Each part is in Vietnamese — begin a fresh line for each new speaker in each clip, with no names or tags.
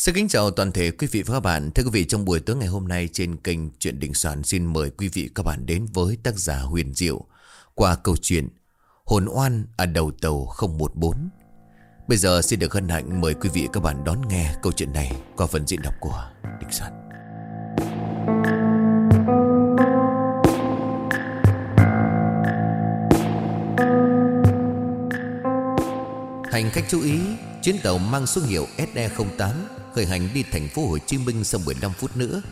Xin kính chào toàn thể quý vị và các bạn. Thưa quý vị, trong buổi tối ngày hôm nay trên kênh Chuyện Đình Soạn xin mời quý vị các bạn đến với tác giả Huyền Diệu qua câu chuyện Hồn oan ở đầu tàu 014. Bây giờ xin được hân hạnh mời quý vị các bạn đón nghe câu chuyện này qua phần diễn đọc của Đình Soạn. Hành khách chú ý, chuyến tàu mang số hiệu SE08 khởi hành đi thành phố Hồ Chí Minh sau 15 phút nữa.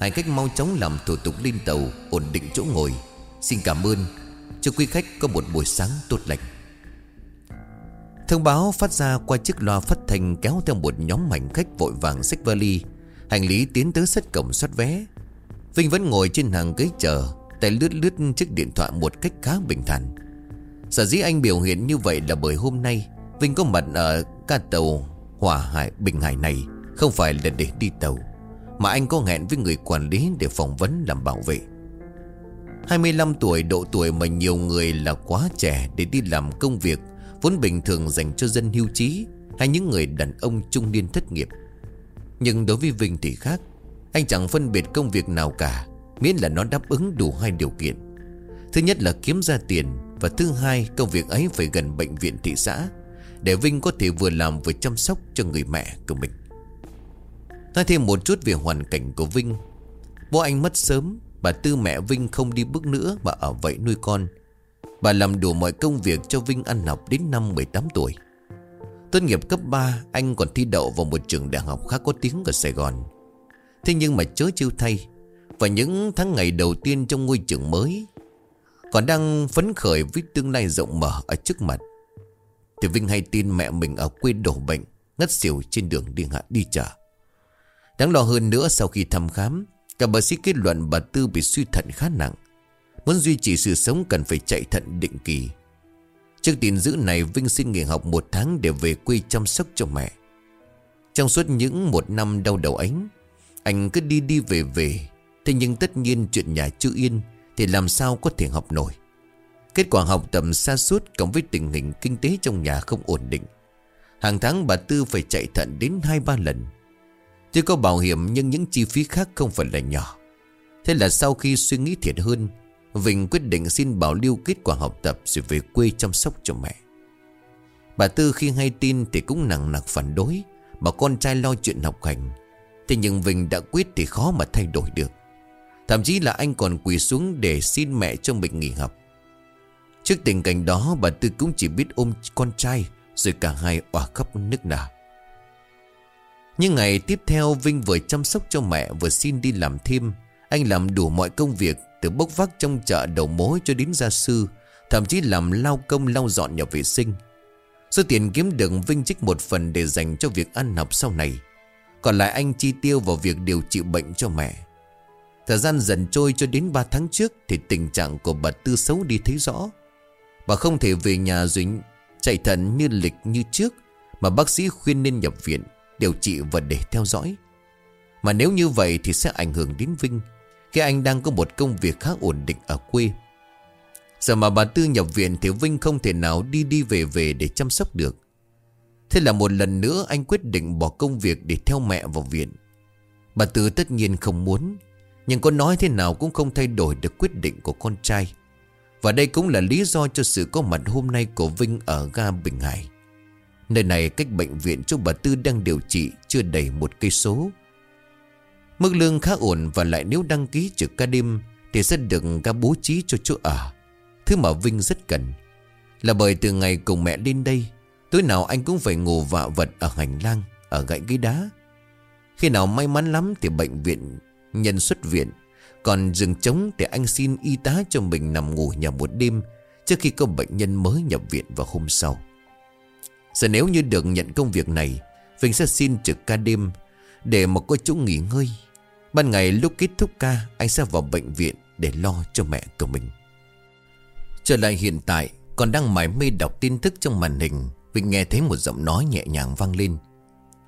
Hành khách mau chóng làm thủ tục lên tàu, ổn định chỗ ngồi. Xin cảm ơn, cho quý khách có một buổi sáng tốt lành. Thông báo phát ra qua chiếc loa phát thanh kéo theo một nhóm hành khách vội vàng xách vali. Hành lý tiến tới sắt cổng soát vé. Vinh vẫn ngồi trên hàng ghế chờ, tay lướt lướt chiếc điện thoại một cách khá bình thản. Sở dĩ anh biểu hiện như vậy là bởi hôm nay Vinh có mặt ở ca tàu Hòa Hải Bình Hải này không phải là để đi tàu, Mà anh có hẹn với người quản lý để phỏng vấn làm bảo vệ. 25 tuổi, độ tuổi mà nhiều người là quá trẻ để đi làm công việc, Vốn bình thường dành cho dân hưu trí Hay những người đàn ông trung niên thất nghiệp. Nhưng đối với Vinh thì khác, Anh chẳng phân biệt công việc nào cả, Miễn là nó đáp ứng đủ hai điều kiện. Thứ nhất là kiếm ra tiền Và thứ hai, công việc ấy phải gần bệnh viện thị xã, để Vinh có thể vừa làm vừa chăm sóc cho người mẹ của mình. Nói thêm một chút về hoàn cảnh của Vinh. Bố anh mất sớm, Bà Tư mẹ Vinh không đi bước nữa Mà ở vậy nuôi con. Bà làm đủ mọi công việc cho Vinh ăn học đến năm 18 tuổi. Tốt nghiệp cấp 3 Anh còn thi đậu vào một trường đại học khá có tiếng ở Sài Gòn. Thế nhưng mà chớ chiêu thay, Và những tháng ngày đầu tiên trong ngôi trường mới, Còn đang phấn khởi với tương lai rộng mở ở trước mặt. Thì Vinh hay tin mẹ mình ở quê đổ bệnh, Ngất xỉu trên đường đi hạ đi chợ. Đáng lo hơn nữa sau khi thăm khám các bác sĩ kết luận bà Tư bị suy thận khá nặng. Muốn duy trì sự sống cần phải chạy thận định kỳ. Trước tin dữ này, Vinh xin nghỉ học một tháng để về quê chăm sóc cho mẹ. Trong suốt những một năm đau đầu ánh Anh cứ đi đi về về. Thế nhưng tất nhiên chuyện nhà chưa yên Thì làm sao có thể học nổi. Kết quả học tập xa suốt cộng với tình hình kinh tế trong nhà không ổn định. Hàng tháng bà Tư phải chạy thận đến 2-3 lần. Tuy có bảo hiểm nhưng những chi phí khác không phải là nhỏ. Thế là sau khi suy nghĩ thiệt hơn, Vinh quyết định xin bảo lưu kết quả học tập rồi về quê chăm sóc cho mẹ. Bà Tư khi hay tin thì cũng nặng nặc phản đối, bảo con trai lo chuyện học hành. Thế nhưng Vinh đã quyết thì khó mà thay đổi được. Thậm chí là anh còn quỳ xuống để xin mẹ cho mình nghỉ học. Trước tình cảnh đó bà Tư cũng chỉ biết ôm con trai Rồi cả hai òa khắp nước nào nhưng ngày tiếp theo, Vinh vừa chăm sóc cho mẹ, Vừa xin đi làm thêm. Anh làm đủ mọi công việc, Từ bốc vác trong chợ đầu mối cho đến gia sư, Thậm chí làm lao công lau dọn nhà vệ sinh. Số tiền kiếm được Vinh trích một phần để dành cho việc ăn học sau này. Còn lại anh chi tiêu vào việc điều trị bệnh cho mẹ. Thời gian dần trôi cho đến 3 tháng trước Thì tình trạng của bà Tư xấu đi thấy rõ. Bà không thể về nhà rồi chạy thận như lịch như trước, Mà bác sĩ khuyên nên nhập viện. Điều trị và để theo dõi. Mà nếu như vậy thì sẽ ảnh hưởng đến Vinh, Khi anh đang có một công việc khá ổn định ở quê. Giờ mà bà Tư nhập viện Thì Vinh không thể nào đi đi về về để chăm sóc được. Thế là một lần nữa anh quyết định bỏ công việc để theo mẹ vào viện. Bà Tư tất nhiên không muốn, Nhưng có nói thế nào cũng không thay đổi được quyết định của con trai. Và đây cũng là lý do cho sự có mặt hôm nay của Vinh ở ga Bình Hải. Nơi này cách bệnh viện chỗ bà Tư đang điều trị chưa đầy một cây số. Mức lương khá ổn và lại nếu đăng ký trực ca đêm thì sẽ được ca bố trí cho chỗ ở. Thứ mà Vinh rất cần. Là bởi từ ngày cùng mẹ lên đây, tối nào anh cũng phải ngủ vạ vật ở hành lang, ở gãy ghế đá. Khi nào may mắn lắm thì bệnh viện nhân xuất viện còn rừng trống thì anh xin y tá cho mình nằm ngủ nhà một đêm Trước khi có bệnh nhân mới nhập viện vào hôm sau Giờ nếu như được nhận công việc này, Vinh sẽ xin trực ca đêm Để mà có chỗ nghỉ ngơi. Ban ngày lúc kết thúc ca, Anh sẽ vào bệnh viện để lo cho mẹ của mình. Trở lại hiện tại, Còn đang mải mê đọc tin tức trong màn hình, Vinh nghe thấy một giọng nói nhẹ nhàng vang lên.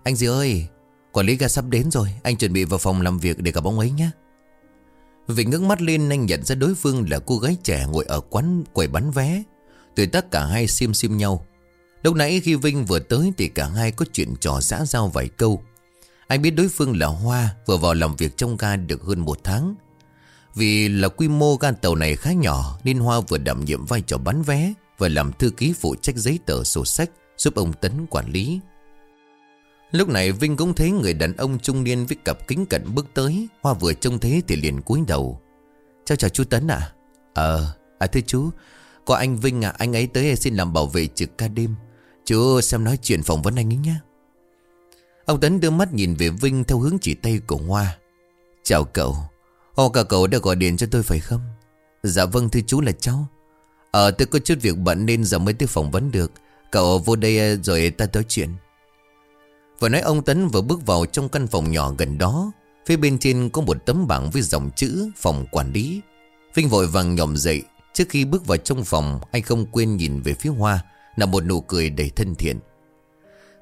Anh gì ơi, Quản lý ga sắp đến rồi, Anh chuẩn bị vào phòng làm việc để gặp ông ấy nhé. Vinh ngước mắt lên, anh nhận ra đối phương là cô gái trẻ ngồi ở quán quầy bán vé. Tuổi tác cả hai xiêm xiêm nhau Lúc nãy khi Vinh vừa tới thì cả hai có chuyện trò xã giao vài câu. Anh biết đối phương là Hoa, Vừa vào làm việc trong ga được hơn một tháng. Vì là quy mô ga tàu này khá nhỏ, Nên Hoa vừa đảm nhiệm vai trò bán vé Và làm thư ký phụ trách giấy tờ sổ sách, Giúp ông Tấn quản lý. Lúc này Vinh cũng thấy người đàn ông trung niên với cặp kính cận bước tới. Hoa vừa trông thế thì liền cúi đầu. Chào chào chú Tấn à Ờ à thưa chú, Có anh Vinh à anh ấy tới xin làm bảo vệ trực ca đêm. Chú xem nói chuyện phỏng vấn anh ấy nhé. Ông Tấn đưa mắt nhìn về Vinh theo hướng chỉ tay của Hoa. Chào cậu. Ồ, cả cậu đã gọi điện cho tôi phải không? Dạ vâng thưa chú là cháu. Ờ tôi có chút việc bận nên giờ mới tới phỏng vấn được. Cậu vô đây ờ, rồi ta nói chuyện. Vừa nói ông Tấn vừa bước vào trong căn phòng nhỏ gần đó. Phía bên trên có một tấm bảng với dòng chữ phòng quản lý. Vinh vội vàng nhòm dậy. Trước khi bước vào trong phòng, Anh không quên nhìn về phía Hoa. Là một nụ cười đầy thân thiện.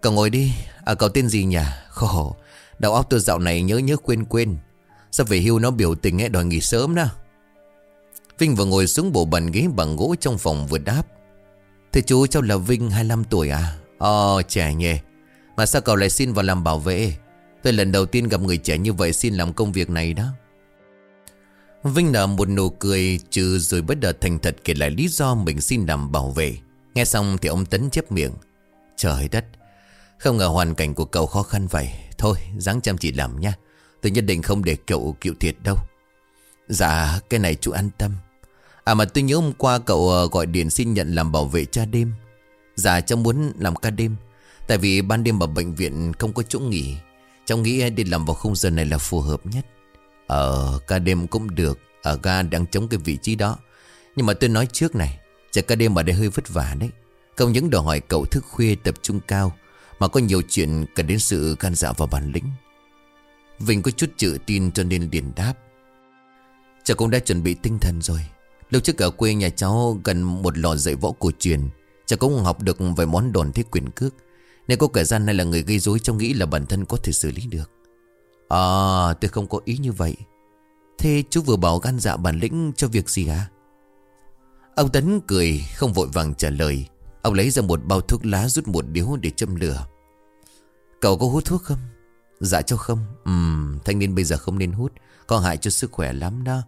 Cậu ngồi đi. À cậu tên gì nhỉ? Khổ. Đầu óc tôi dạo này nhớ nhớ quên quên. Sao về hưu nó biểu tình ấy, đòi nghỉ sớm đó? Vinh vừa ngồi xuống bộ bàn ghế bằng gỗ trong phòng vừa đáp. Thưa chú, cháu là Vinh 25 tuổi à? Ồ, trẻ nhỉ. Mà sao cậu lại xin vào làm bảo vệ? Tôi lần đầu tiên gặp người trẻ như vậy xin làm công việc này đó. Vinh nở một nụ cười trừ rồi bất đợt thành thật kể lại lý do mình xin làm bảo vệ. Nghe xong thì ông Tấn chép miệng. Trời đất. Không ngờ hoàn cảnh của cậu khó khăn vậy. Thôi ráng chăm chỉ làm nha. Tôi nhất định không để cậu chịu thiệt đâu. Dạ cái này chú an tâm. À mà tôi nhớ hôm qua cậu ờ, gọi điện xin nhận làm bảo vệ cha đêm. Dạ cháu muốn làm ca đêm. Tại vì ban đêm ở bệnh viện không có chỗ nghỉ. Cháu nghĩ đi làm vào khung giờ này là phù hợp nhất. Ờ ca đêm cũng được. Ở ga đang chống cái vị trí đó. Nhưng mà tôi nói trước này. Chạy ca đêm ở đây hơi vất vả đấy. Không những đòi hỏi cậu thức khuya tập trung cao, Mà có nhiều chuyện cần đến sự can dạ và bản lĩnh. Vinh có chút chữ tin cho nên liền đáp. Cháu cũng đã chuẩn bị tinh thần rồi. Lúc trước ở quê nhà cháu gần một lò dạy võ cổ truyền. Cháu cũng học được vài món đòn thế quyền cước. Nên có kẻ gian này là người gây rối Cháu nghĩ là bản thân có thể xử lý được. À tôi không có ý như vậy. Thế chú vừa bảo gan dạ bản lĩnh cho việc gì à Ông Tấn cười, không vội vàng trả lời. Ông lấy ra một bao thuốc lá rút một điếu để châm lửa. Cậu có hút thuốc không? Dạ cho không. Ừm, thanh niên bây giờ không nên hút, Có hại cho sức khỏe lắm đó.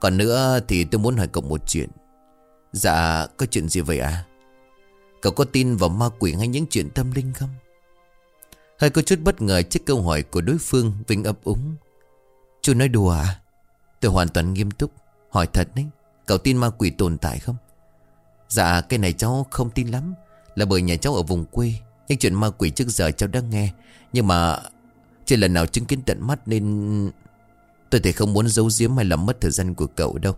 Còn nữa thì tôi muốn hỏi cậu một chuyện. Dạ có chuyện gì vậy à Cậu có tin vào ma quỷ hay những chuyện tâm linh không? Hơi có chút bất ngờ trước câu hỏi của đối phương, Vinh ấp úng. Chú nói đùa à Tôi hoàn toàn nghiêm túc, Hỏi thật đấy. Cậu tin ma quỷ tồn tại không? Dạ cái này cháu không tin lắm. Là bởi nhà cháu ở vùng quê. Những chuyện ma quỷ trước giờ cháu đã nghe. Nhưng mà Chưa lần nào chứng kiến tận mắt nên Tôi thì không muốn giấu giếm hay làm mất thời gian của cậu đâu.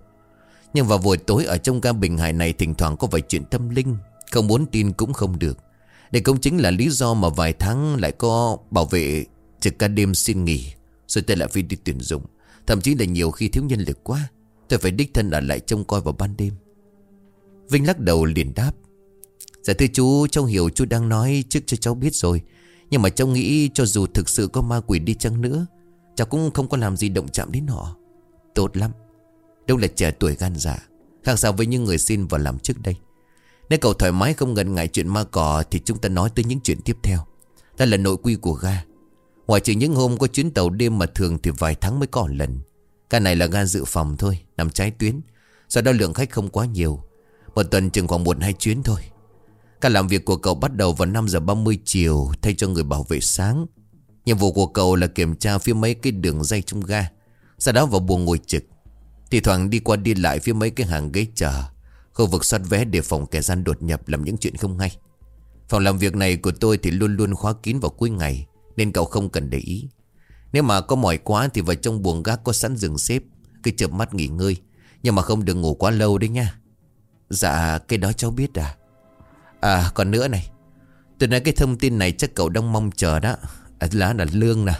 Nhưng vào buổi tối ở trong ga bình hải này Thỉnh thoảng có vài chuyện tâm linh. Không muốn tin cũng không được. Đây cũng chính là lý do mà vài tháng lại có bảo vệ trực ca đêm xin nghỉ. Rồi tôi lại phải đi tuyển dụng. Thậm chí là nhiều khi thiếu nhân lực quá. Tôi phải đích thân ở lại trông coi vào ban đêm. Vinh lắc đầu liền đáp. Dạ thưa chú, Cháu hiểu chú đang nói trước cho cháu biết rồi. Nhưng mà cháu nghĩ cho dù thực sự có ma quỷ đi chăng nữa, Cháu cũng không có làm gì động chạm đến họ. Tốt lắm. Đâu là trẻ tuổi gan dạ. Khác sao với những người xin vào làm trước đây. Nếu cậu thoải mái không ngần ngại chuyện ma cỏ Thì chúng ta nói tới những chuyện tiếp theo. Đó là nội quy của ga. Ngoài trừ những hôm có chuyến tàu đêm mà thường thì vài tháng mới có lần. Cái này là ga dự phòng thôi, Nằm trái tuyến. Do đó lượng khách không quá nhiều. Một tuần chừng khoảng một hai chuyến thôi. Ca làm việc của cậu bắt đầu vào 5 giờ 30 chiều, Thay cho người bảo vệ sáng. Nhiệm vụ của cậu là kiểm tra phía mấy cái đường dây trong ga, Sau đó vào buồng ngồi trực. Thì thoảng đi qua đi lại phía mấy cái hàng ghế chờ, Khu vực soát vé để phòng kẻ gian đột nhập làm những chuyện không hay. Phòng làm việc này của tôi thì luôn luôn khóa kín vào cuối ngày, Nên cậu không cần để ý. Nếu mà có mỏi quá thì vào trong buồng gác có sẵn giường xếp Cứ chợp mắt nghỉ ngơi. Nhưng mà không được ngủ quá lâu đấy nha. Dạ cái đó cháu biết à. À còn nữa này. Tôi nói cái thông tin này chắc cậu đang mong chờ đó. À, Là là lương nè.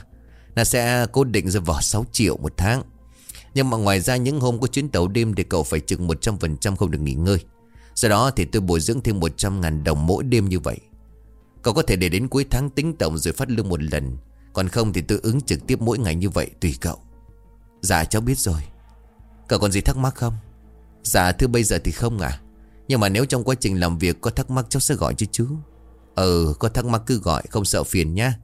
Nó sẽ cố định ra vào 6 triệu một tháng. Nhưng mà ngoài ra những hôm có chuyến tàu đêm Thì cậu phải chừng 100% không được nghỉ ngơi. Sau đó thì tôi bồi dưỡng thêm 100 ngàn đồng mỗi đêm như vậy. Cậu có thể để đến cuối tháng tính tổng rồi phát lương một lần. Còn không thì tôi ứng trực tiếp mỗi ngày như vậy tùy cậu. Dạ cháu biết rồi. Cậu còn gì thắc mắc không? Dạ thưa bây giờ thì không à. Nhưng mà nếu trong quá trình làm việc có thắc mắc, cháu sẽ gọi cho chú. Ừ có thắc mắc cứ gọi, không sợ phiền nhá.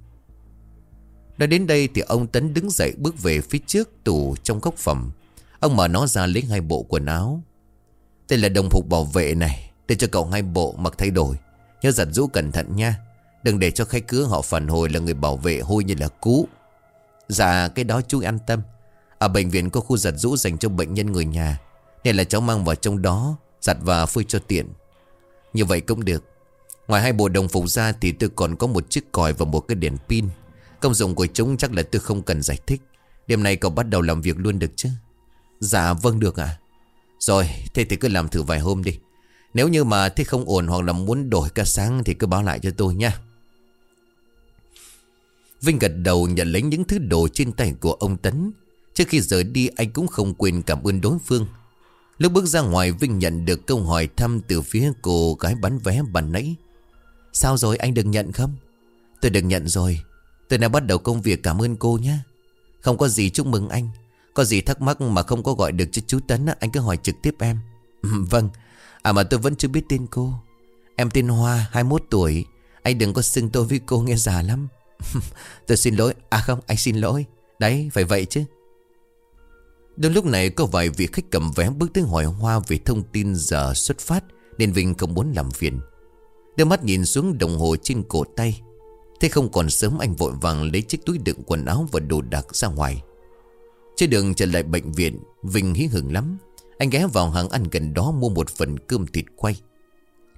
Đã đến đây thì ông Tấn đứng dậy bước về phía trước tủ trong góc phẩm Ông mở nó ra lấy hai bộ quần áo. Đây là đồng phục bảo vệ này, Để cho cậu hai bộ mặc thay đổi. Nhớ giặt rũ cẩn thận nha. Đừng để cho khách cứ họ phản hồi là người bảo vệ hôi như là cú Dạ cái đó chú an tâm. Ở bệnh viện có khu giặt rũ dành cho bệnh nhân người nhà, Nên là cháu mang vào trong đó, Giặt và phơi cho tiện. Như vậy cũng được. Ngoài hai bộ đồng phục ra thì tôi còn có một chiếc còi và một cái đèn pin. Công dụng của chúng chắc là tôi không cần giải thích. Đêm nay cậu bắt đầu làm việc luôn được chứ? Dạ vâng được ạ. Rồi, thế thì cứ làm thử vài hôm đi. Nếu như mà thấy không ổn hoặc là muốn đổi ca sáng Thì cứ báo lại cho tôi nha. Vinh gật đầu nhận lấy những thứ đồ trên tay của ông Tấn. Trước khi rời đi, anh cũng không quên cảm ơn đối phương. Lúc bước ra ngoài, Vinh nhận được câu hỏi thăm từ phía cô gái bán vé bàn nãy. Sao rồi, anh đừng nhận không? Tôi đừng nhận rồi. Tôi đã bắt đầu công việc, cảm ơn cô nhé. Không có gì chúc mừng anh. Có gì thắc mắc mà không có gọi được cho chú Tấn Anh cứ hỏi trực tiếp em. Vâng. À mà tôi vẫn chưa biết tên cô. Em tên Hoa 21 tuổi. Anh đừng có xưng tôi với cô nghe già lắm. Tôi xin lỗi. À không, anh xin lỗi. Đấy, phải vậy chứ. Đến lúc này có vài vị khách cầm vé bước tới hỏi Hoa về thông tin giờ xuất phát, Nên Vinh không muốn làm phiền. Đưa mắt nhìn xuống đồng hồ trên cổ tay. Thế không còn sớm anh vội vàng lấy chiếc túi đựng quần áo và đồ đạc ra ngoài. Trên đường trở lại bệnh viện, Vinh hí hưởng lắm. Anh ghé vào hàng ăn gần đó mua một phần cơm thịt quay.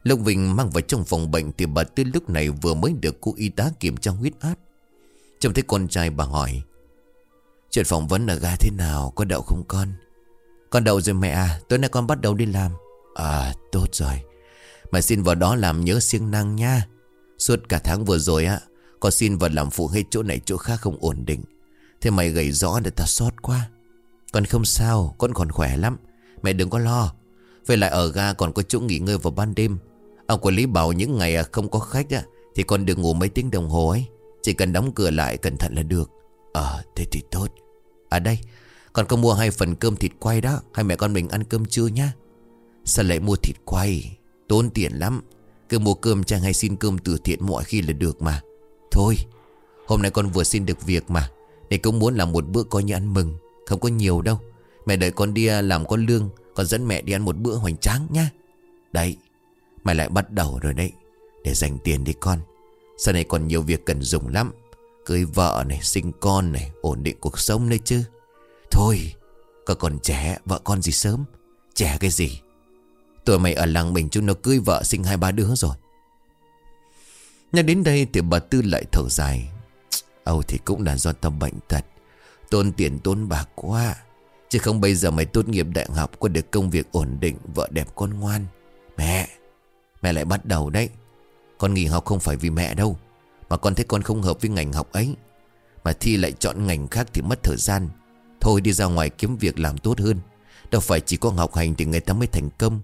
Lúc Vinh mang vào trong phòng bệnh Thì bà Tư lúc này vừa mới được cô y tá kiểm tra huyết áp. Trông thấy con trai bà hỏi, Chuyện phỏng vấn ở ga thế nào? Có đậu không con? Con đậu rồi mẹ à Tối nay con bắt đầu đi làm. À tốt rồi. Mà xin vào đó làm nhớ siêng năng nha. Suốt cả tháng vừa rồi á, Con xin vào làm phụ hết chỗ này chỗ khác không ổn định. Thế mày gầy rõ để ta xót quá. Con không sao, Con còn khỏe lắm. Mẹ đừng có lo. Về lại ở ga còn có chỗ nghỉ ngơi vào ban đêm. Ờ, Ông quản lý bảo những ngày ờ, không có khách á, Thì con đừng ngủ mấy tiếng đồng hồ ấy. Chỉ cần đóng cửa lại cẩn thận là được. Ờ thế thì tốt. À đây, Con có mua hai phần cơm thịt quay đó. Hai mẹ con mình ăn cơm trưa nhá. Sao lại mua thịt quay? Tốn tiền lắm. Cứ mua cơm chàng hay xin cơm từ thiện mọi khi là được mà. Thôi, Hôm nay con vừa xin được việc mà. Để cũng muốn làm một bữa coi như ăn mừng. Không có nhiều đâu. Mẹ đợi con đi ờ, làm con lương. Con dẫn mẹ đi ăn một bữa hoành tráng nhá. Đấy Mày lại bắt đầu rồi đấy. Để dành tiền đi con. Sau này còn nhiều việc cần dùng lắm. Cưới vợ này, sinh con này Ổn định cuộc sống đấy chứ. Thôi, con còn trẻ, vợ con gì sớm? Trẻ cái gì? Tụi mày ở làng mình chúng nó cưới vợ sinh hai ba đứa rồi. Nhắc đến đây thì bà Tư lại thở dài. Âu thì cũng là do tao bệnh tật tôn tiền tốn bạc quá. Chứ không bây giờ mày tốt nghiệp đại học Có được công việc ổn định Vợ đẹp con ngoan. Mẹ Mẹ lại bắt đầu đấy. Con nghỉ học không phải vì mẹ đâu, Mà con thấy con không hợp với ngành học ấy. Mà thi lại chọn ngành khác thì mất thời gian. Thôi đi ra ngoài kiếm việc làm tốt hơn. Đâu phải chỉ có học hành thì người ta mới thành công.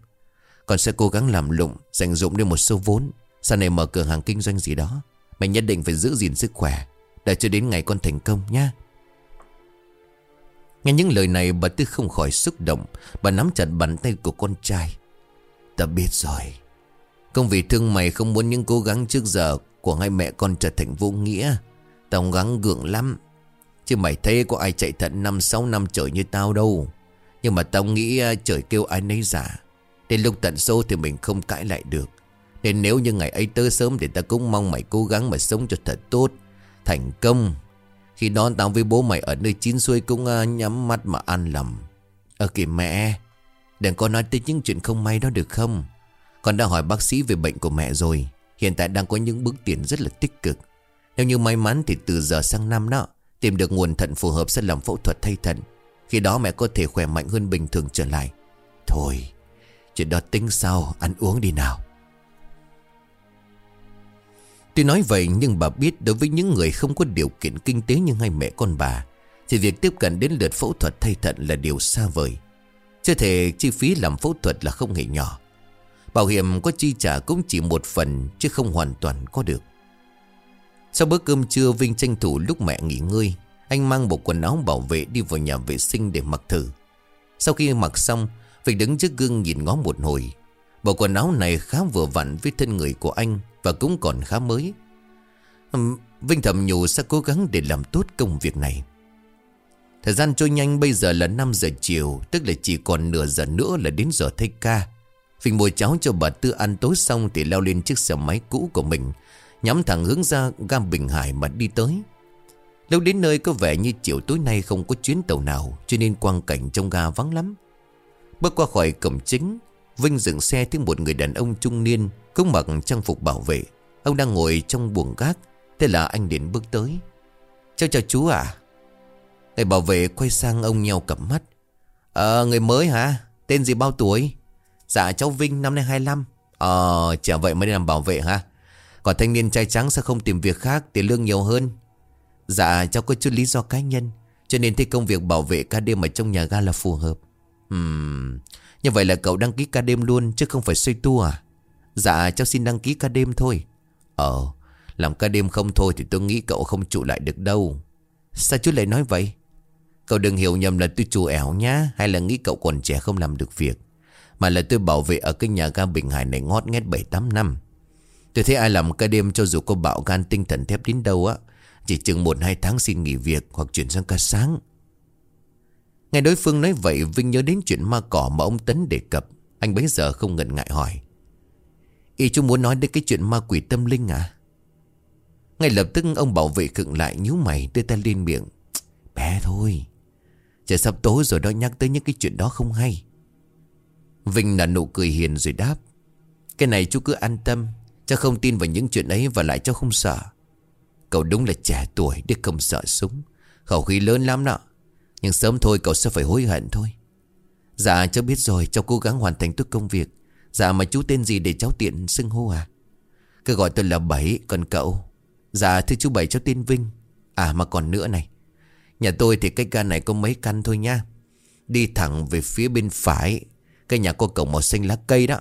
Con sẽ cố gắng làm lụng, Dành dụng được một số vốn. Sau này mở cửa hàng kinh doanh gì đó, mẹ nhất định phải giữ gìn sức khỏe, đợi cho đến ngày con thành công nha Nghe những lời này, bà Tư không khỏi xúc động. Bà nắm chặt bàn tay của con trai. Ta biết rồi. Công vì thương mày không muốn những cố gắng trước giờ Của hai mẹ con trở thành vô nghĩa. Tao gắng gượng lắm. Chứ mày thấy có ai chạy thận 5-6 năm trời như tao đâu. Nhưng mà tao nghĩ à, trời kêu ai nấy giả. Đến lúc tận sâu thì mình không cãi lại được. Nên nếu như ngày ấy tới sớm Thì ta cũng mong mày cố gắng mà sống cho thật tốt. Thành công. Khi đó tao với bố mày ở nơi chín xuôi Cũng à, nhắm mắt mà an lầm. Ờ kìa mẹ, Đừng có nói tới những chuyện không may đó được không? Con đã hỏi bác sĩ về bệnh của mẹ rồi. Hiện tại đang có những bước tiến rất là tích cực. Nếu như may mắn thì từ giờ sang năm đó, Tìm được nguồn thận phù hợp sẽ làm phẫu thuật thay thận. Khi đó mẹ có thể khỏe mạnh hơn bình thường trở lại. Thôi, Chuyện đó tính sau, Ăn uống đi nào. Tuy nói vậy nhưng bà biết Đối với những người không có điều kiện kinh tế Như hai mẹ con bà, Thì việc tiếp cận đến lượt phẫu thuật thay thận là điều xa vời. Chưa thể chi phí làm phẫu thuật là không hề nhỏ. Bảo hiểm có chi trả cũng chỉ một phần, Chứ không hoàn toàn có được. Sau bữa cơm trưa, Vinh tranh thủ lúc mẹ nghỉ ngơi, Anh mang bộ quần áo bảo vệ đi vào nhà vệ sinh để mặc thử. Sau khi mặc xong, Vinh đứng trước gương nhìn ngó một hồi. Bộ quần áo này khá vừa vặn với thân người của anh Và cũng còn khá mới. Vinh thầm nhủ sẽ cố gắng để làm tốt công việc này. Thời gian trôi nhanh bây giờ là 5 giờ chiều, Tức là chỉ còn nửa giờ nữa là đến giờ thay ca. Phình bồi cháo cho bà Tư ăn tối xong Thì leo lên chiếc xe máy cũ của mình, Nhắm thẳng hướng ra ga Bình Hải mà đi tới. Lâu đến nơi có vẻ như chiều tối nay không có chuyến tàu nào, Cho nên quang cảnh trong ga vắng lắm. Bước qua khỏi cổng chính, Vinh dừng xe thấy một người đàn ông trung niên Cũng mặc trang phục bảo vệ. Ông đang ngồi trong buồng gác, Thế là anh đến bước tới. Chào chào chú à Người bảo vệ quay sang ông nhau cặp mắt. Ờ người mới hả? Tên gì bao tuổi? Dạ cháu Vinh, năm nay 25 Ờ chả vậy mới đi làm bảo vệ ha. Còn thanh niên trai trắng sẽ không tìm việc khác, Tiền lương nhiều hơn. Dạ cháu có chút lý do cá nhân, Cho nên thấy công việc bảo vệ ca đêm ở trong nhà ga là phù hợp. Hmm Như vậy là cậu đăng ký ca đêm luôn, Chứ không phải xoay tu à? Dạ cháu xin đăng ký ca đêm thôi. Ờ Làm ca đêm không thôi thì tôi nghĩ cậu không trụ lại được đâu. Sao chú lại nói vậy? Cậu đừng hiểu nhầm là tôi chủ ẻo nhá, Hay là nghĩ cậu còn trẻ không làm được việc? Mà là tôi bảo vệ ở cái nhà ga Bình Hải này ngót nghét 7-8 năm. Tôi thấy ai làm ca đêm cho dù có bạo gan, tinh thần thép đến đâu á, Chỉ chừng 1-2 tháng xin nghỉ việc hoặc chuyển sang ca sáng. Nghe đối phương nói vậy, Vinh nhớ đến chuyện ma cỏ mà ông Tấn đề cập. Anh bấy giờ không ngần ngại hỏi. Ý chú muốn nói đến cái chuyện ma quỷ tâm linh à? Ngay lập tức ông bảo vệ khựng lại, nhíu mày, đưa tay lên miệng. Bé thôi, Trời sắp tối rồi đó, nhắc tới những cái chuyện đó không hay. Vinh là nụ cười hiền rồi đáp, Cái này chú cứ an tâm, Cháu không tin vào những chuyện ấy và lại cháu không sợ. Cậu đúng là trẻ tuổi để không sợ súng, Khẩu khí lớn lắm đó, Nhưng sớm thôi cậu sẽ phải hối hận thôi. Dạ cháu biết rồi, Cháu cố gắng hoàn thành tốt công việc. Dạ mà chú tên gì để cháu tiện xưng hô à? Cứ gọi tôi là Bảy, Còn cậu? Dạ thưa chú Bảy, cháu tên Vinh. À mà còn nữa này, Nhà tôi thì cái căn này có mấy căn thôi nha. Đi thẳng về phía bên phải cái nhà có cổng màu xanh lá cây đó.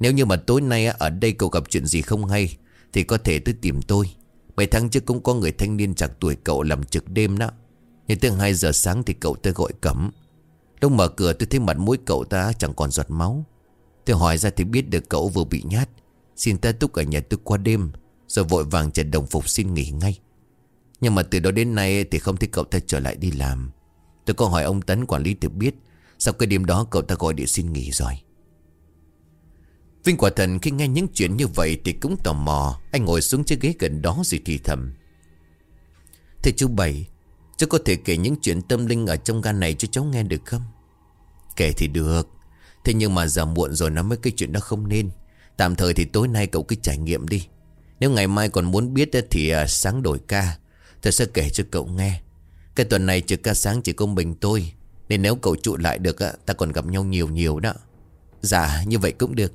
Nếu như mà tối nay ở đây cậu gặp chuyện gì không hay, Thì có thể tới tìm tôi. Mấy tháng trước cũng có người thanh niên chạc tuổi cậu làm trực đêm đó. Nhưng tới 2 giờ sáng thì cậu tới gọi cấm. Lúc mở cửa tôi thấy mặt mũi cậu ta chẳng còn giọt máu. Tôi hỏi ra thì biết được cậu vừa bị nhát. Xin ta túc ở nhà tôi qua đêm, Rồi vội vàng chạy đồng phục xin nghỉ ngay. Nhưng mà từ đó đến nay thì không thấy cậu ta trở lại đi làm. Tôi có hỏi ông Tấn quản lý thì biết sau cái đêm đó cậu ta gọi điện xin nghỉ rồi. Vinh quả thần khi nghe những chuyện như vậy thì cũng tò mò. Anh ngồi xuống chiếc ghế gần đó rồi thì thầm. Thưa chú Bảy Chú có thể kể những chuyện tâm linh ở trong gan này cho cháu nghe được không? Kể thì được. Thế nhưng mà giờ muộn rồi nói mấy cái chuyện đó không nên. Tạm thời thì tối nay cậu cứ trải nghiệm đi. Nếu ngày mai còn muốn biết thì à, sáng đổi ca. Tôi sẽ kể cho cậu nghe. Cái tuần này trừ ca sáng chỉ có mình tôi. Nên nếu cậu trụ lại được Ta còn gặp nhau nhiều nhiều đó. Dạ như vậy cũng được.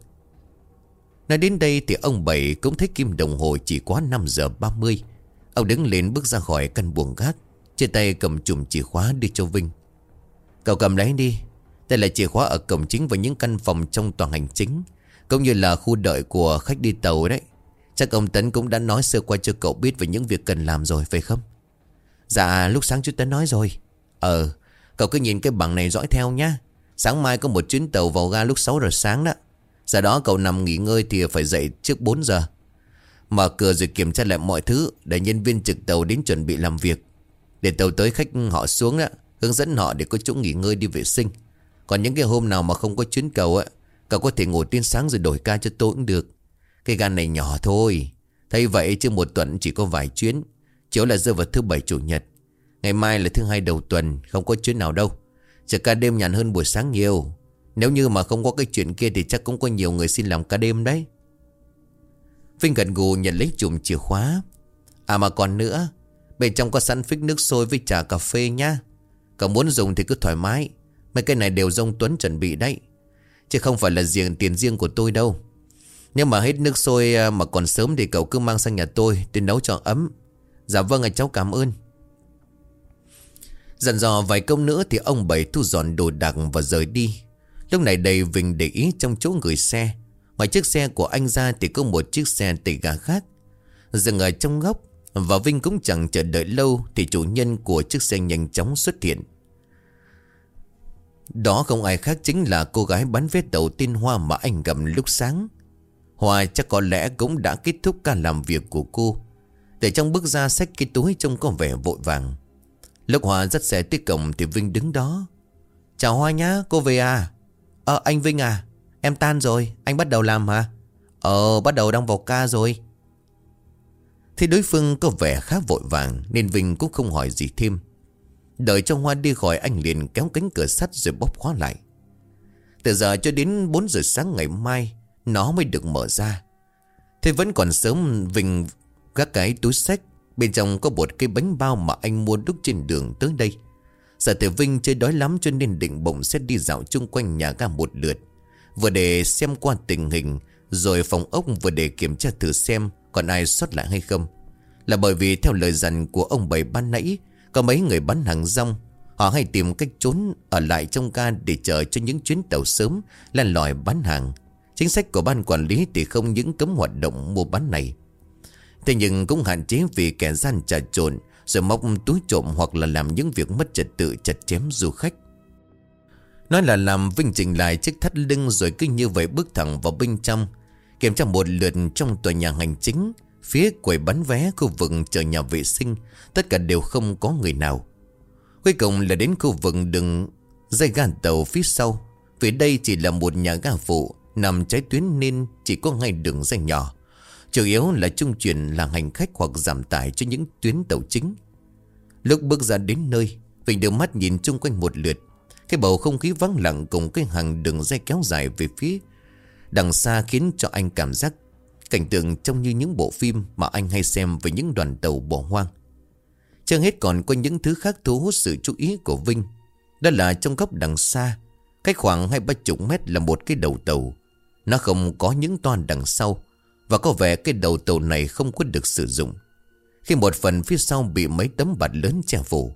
Nói đến đây thì ông Bảy cũng thấy kim đồng hồ chỉ quá 5 giờ 30 Ông đứng lên bước ra khỏi căn buồng gác, Trên tay cầm chùm chìa khóa đưa cho Vinh. Cậu cầm lấy đi. Đây là chìa khóa ở cổng chính và những căn phòng trong toàn hành chính, Cũng như là khu đợi của khách đi tàu đấy. Chắc ông Tấn cũng đã nói sơ qua cho cậu biết về những việc cần làm rồi, phải không? Dạ lúc sáng chú Tấn nói rồi. Ờ Cậu cứ nhìn cái bảng này dõi theo nhá. Sáng mai có một chuyến tàu vào ga lúc 6 giờ sáng đó. Giờ đó cậu nằm nghỉ ngơi thì phải dậy trước 4 giờ. Mở cửa rồi kiểm tra lại mọi thứ, Để nhân viên trực tàu đến chuẩn bị làm việc. Để tàu tới khách họ xuống đó, Hướng dẫn họ để có chỗ nghỉ ngơi đi vệ sinh. Còn những cái hôm nào mà không có chuyến cầu á, Cậu có thể ngồi tiên sáng rồi đổi ca cho tôi cũng được. Cái gan này nhỏ thôi. Thay vậy chứ một tuần chỉ có vài chuyến. Chiếu là rơi vào thứ bảy chủ nhật. Ngày mai là thứ hai đầu tuần, Không có chuyến nào đâu. Chỉ ca đêm nhàn hơn buổi sáng nhiều. Nếu như mà không có cái chuyện kia Thì chắc cũng có nhiều người xin làm ca đêm đấy. Vinh gần gù nhận lấy chùm chìa khóa. À mà còn nữa, Bên trong có sẵn phích nước sôi với trà cà phê nha. Cậu muốn dùng thì cứ thoải mái. Mấy cái này đều do ông Tuấn chuẩn bị đấy. Chứ không phải là riêng tiền riêng của tôi đâu. Nhưng mà hết nước sôi à, mà còn sớm Thì cậu cứ mang sang nhà tôi Tôi nấu cho ấm. Dạ vâng ạ cháu cảm ơn. Dặn dò vài câu nữa Thì ông Bảy thu dọn đồ đạc và rời đi. Lúc này đầy Vinh để ý trong chỗ gửi xe. Ngoài chiếc xe của anh ra Thì có một chiếc xe tẩy gà khác. Dừng ở trong góc, Và Vinh cũng chẳng chờ đợi lâu Thì chủ nhân của chiếc xe nhanh chóng xuất hiện. Đó không ai khác chính là cô gái bán vé tàu tin Hoa mà anh gặp lúc sáng. Hoa chắc có lẽ cũng đã kết thúc cả làm việc của cô. Để trong bước ra xách cái túi trông có vẻ vội vàng. Lúc hòa dắt xe tới cổng thì Vinh đứng đó. Chào Hoa nhá, cô về à? Ờ anh Vinh à Em tan rồi, anh bắt đầu làm hả? Ờ bắt đầu đang vào ca rồi. Thì đối phương có vẻ khá vội vàng Nên Vinh cũng không hỏi gì thêm. Đợi cho Hoa đi khỏi, anh liền kéo cánh cửa sắt rồi bóp khóa lại. Từ giờ cho đến 4 giờ sáng ngày mai, Nó mới được mở ra. Thế vẫn còn sớm, Vinh gác cái túi sách Bên trong có một cái bánh bao mà anh mua đúc trên đường tới đây. Sở tử Vinh chơi đói lắm cho nên định bụng sẽ đi dạo chung quanh nhà ga một lượt. Vừa để xem qua tình hình, Rồi phòng ốc vừa để kiểm tra thử xem Còn ai sót lại hay không. Là bởi vì theo lời dặn của ông bảy ban nãy, Có mấy người bán hàng rong. Họ hay tìm cách trốn ở lại trong ga Để chờ cho những chuyến tàu sớm Lên lòi bán hàng. Chính sách của ban quản lý thì không những cấm hoạt động mua bán này Thế nhưng cũng hạn chế vì kẻ gian trà trộn, Rồi móc túi trộm hoặc là làm những việc mất trật tự, chặt chém du khách. Nói là làm, Vinh chỉnh lại chiếc thắt lưng rồi cứ như vậy bước thẳng vào bên trong, Kiểm tra một lượt trong tòa nhà hành chính, Phía quầy bán vé khu vực chờ nhà vệ sinh, Tất cả đều không có người nào. Cuối cùng là đến khu vực đường dây ga tàu phía sau, Vì đây chỉ là một nhà ga phụ, Nằm trái tuyến nên chỉ có ngay đường dây nhỏ. Chủ yếu là trung chuyển là hành khách hoặc giảm tải cho những tuyến tàu chính. Lúc bước ra đến nơi Vinh đưa mắt nhìn chung quanh một lượt. Cái bầu không khí vắng lặng cùng cái hàng đường dây kéo dài về phía Đằng xa khiến cho anh cảm giác Cảnh tượng trông như những bộ phim mà anh hay xem về những đoàn tàu bỏ hoang. Chưa hết còn có những thứ khác thu hút sự chú ý của Vinh. Đó là trong góc đằng xa Cách khoảng hai ba chục mét là một cái đầu tàu. Nó không có những toan đằng sau và có vẻ cái đầu tàu này không có được sử dụng. Khi một phần phía sau bị mấy tấm bạt lớn che phủ.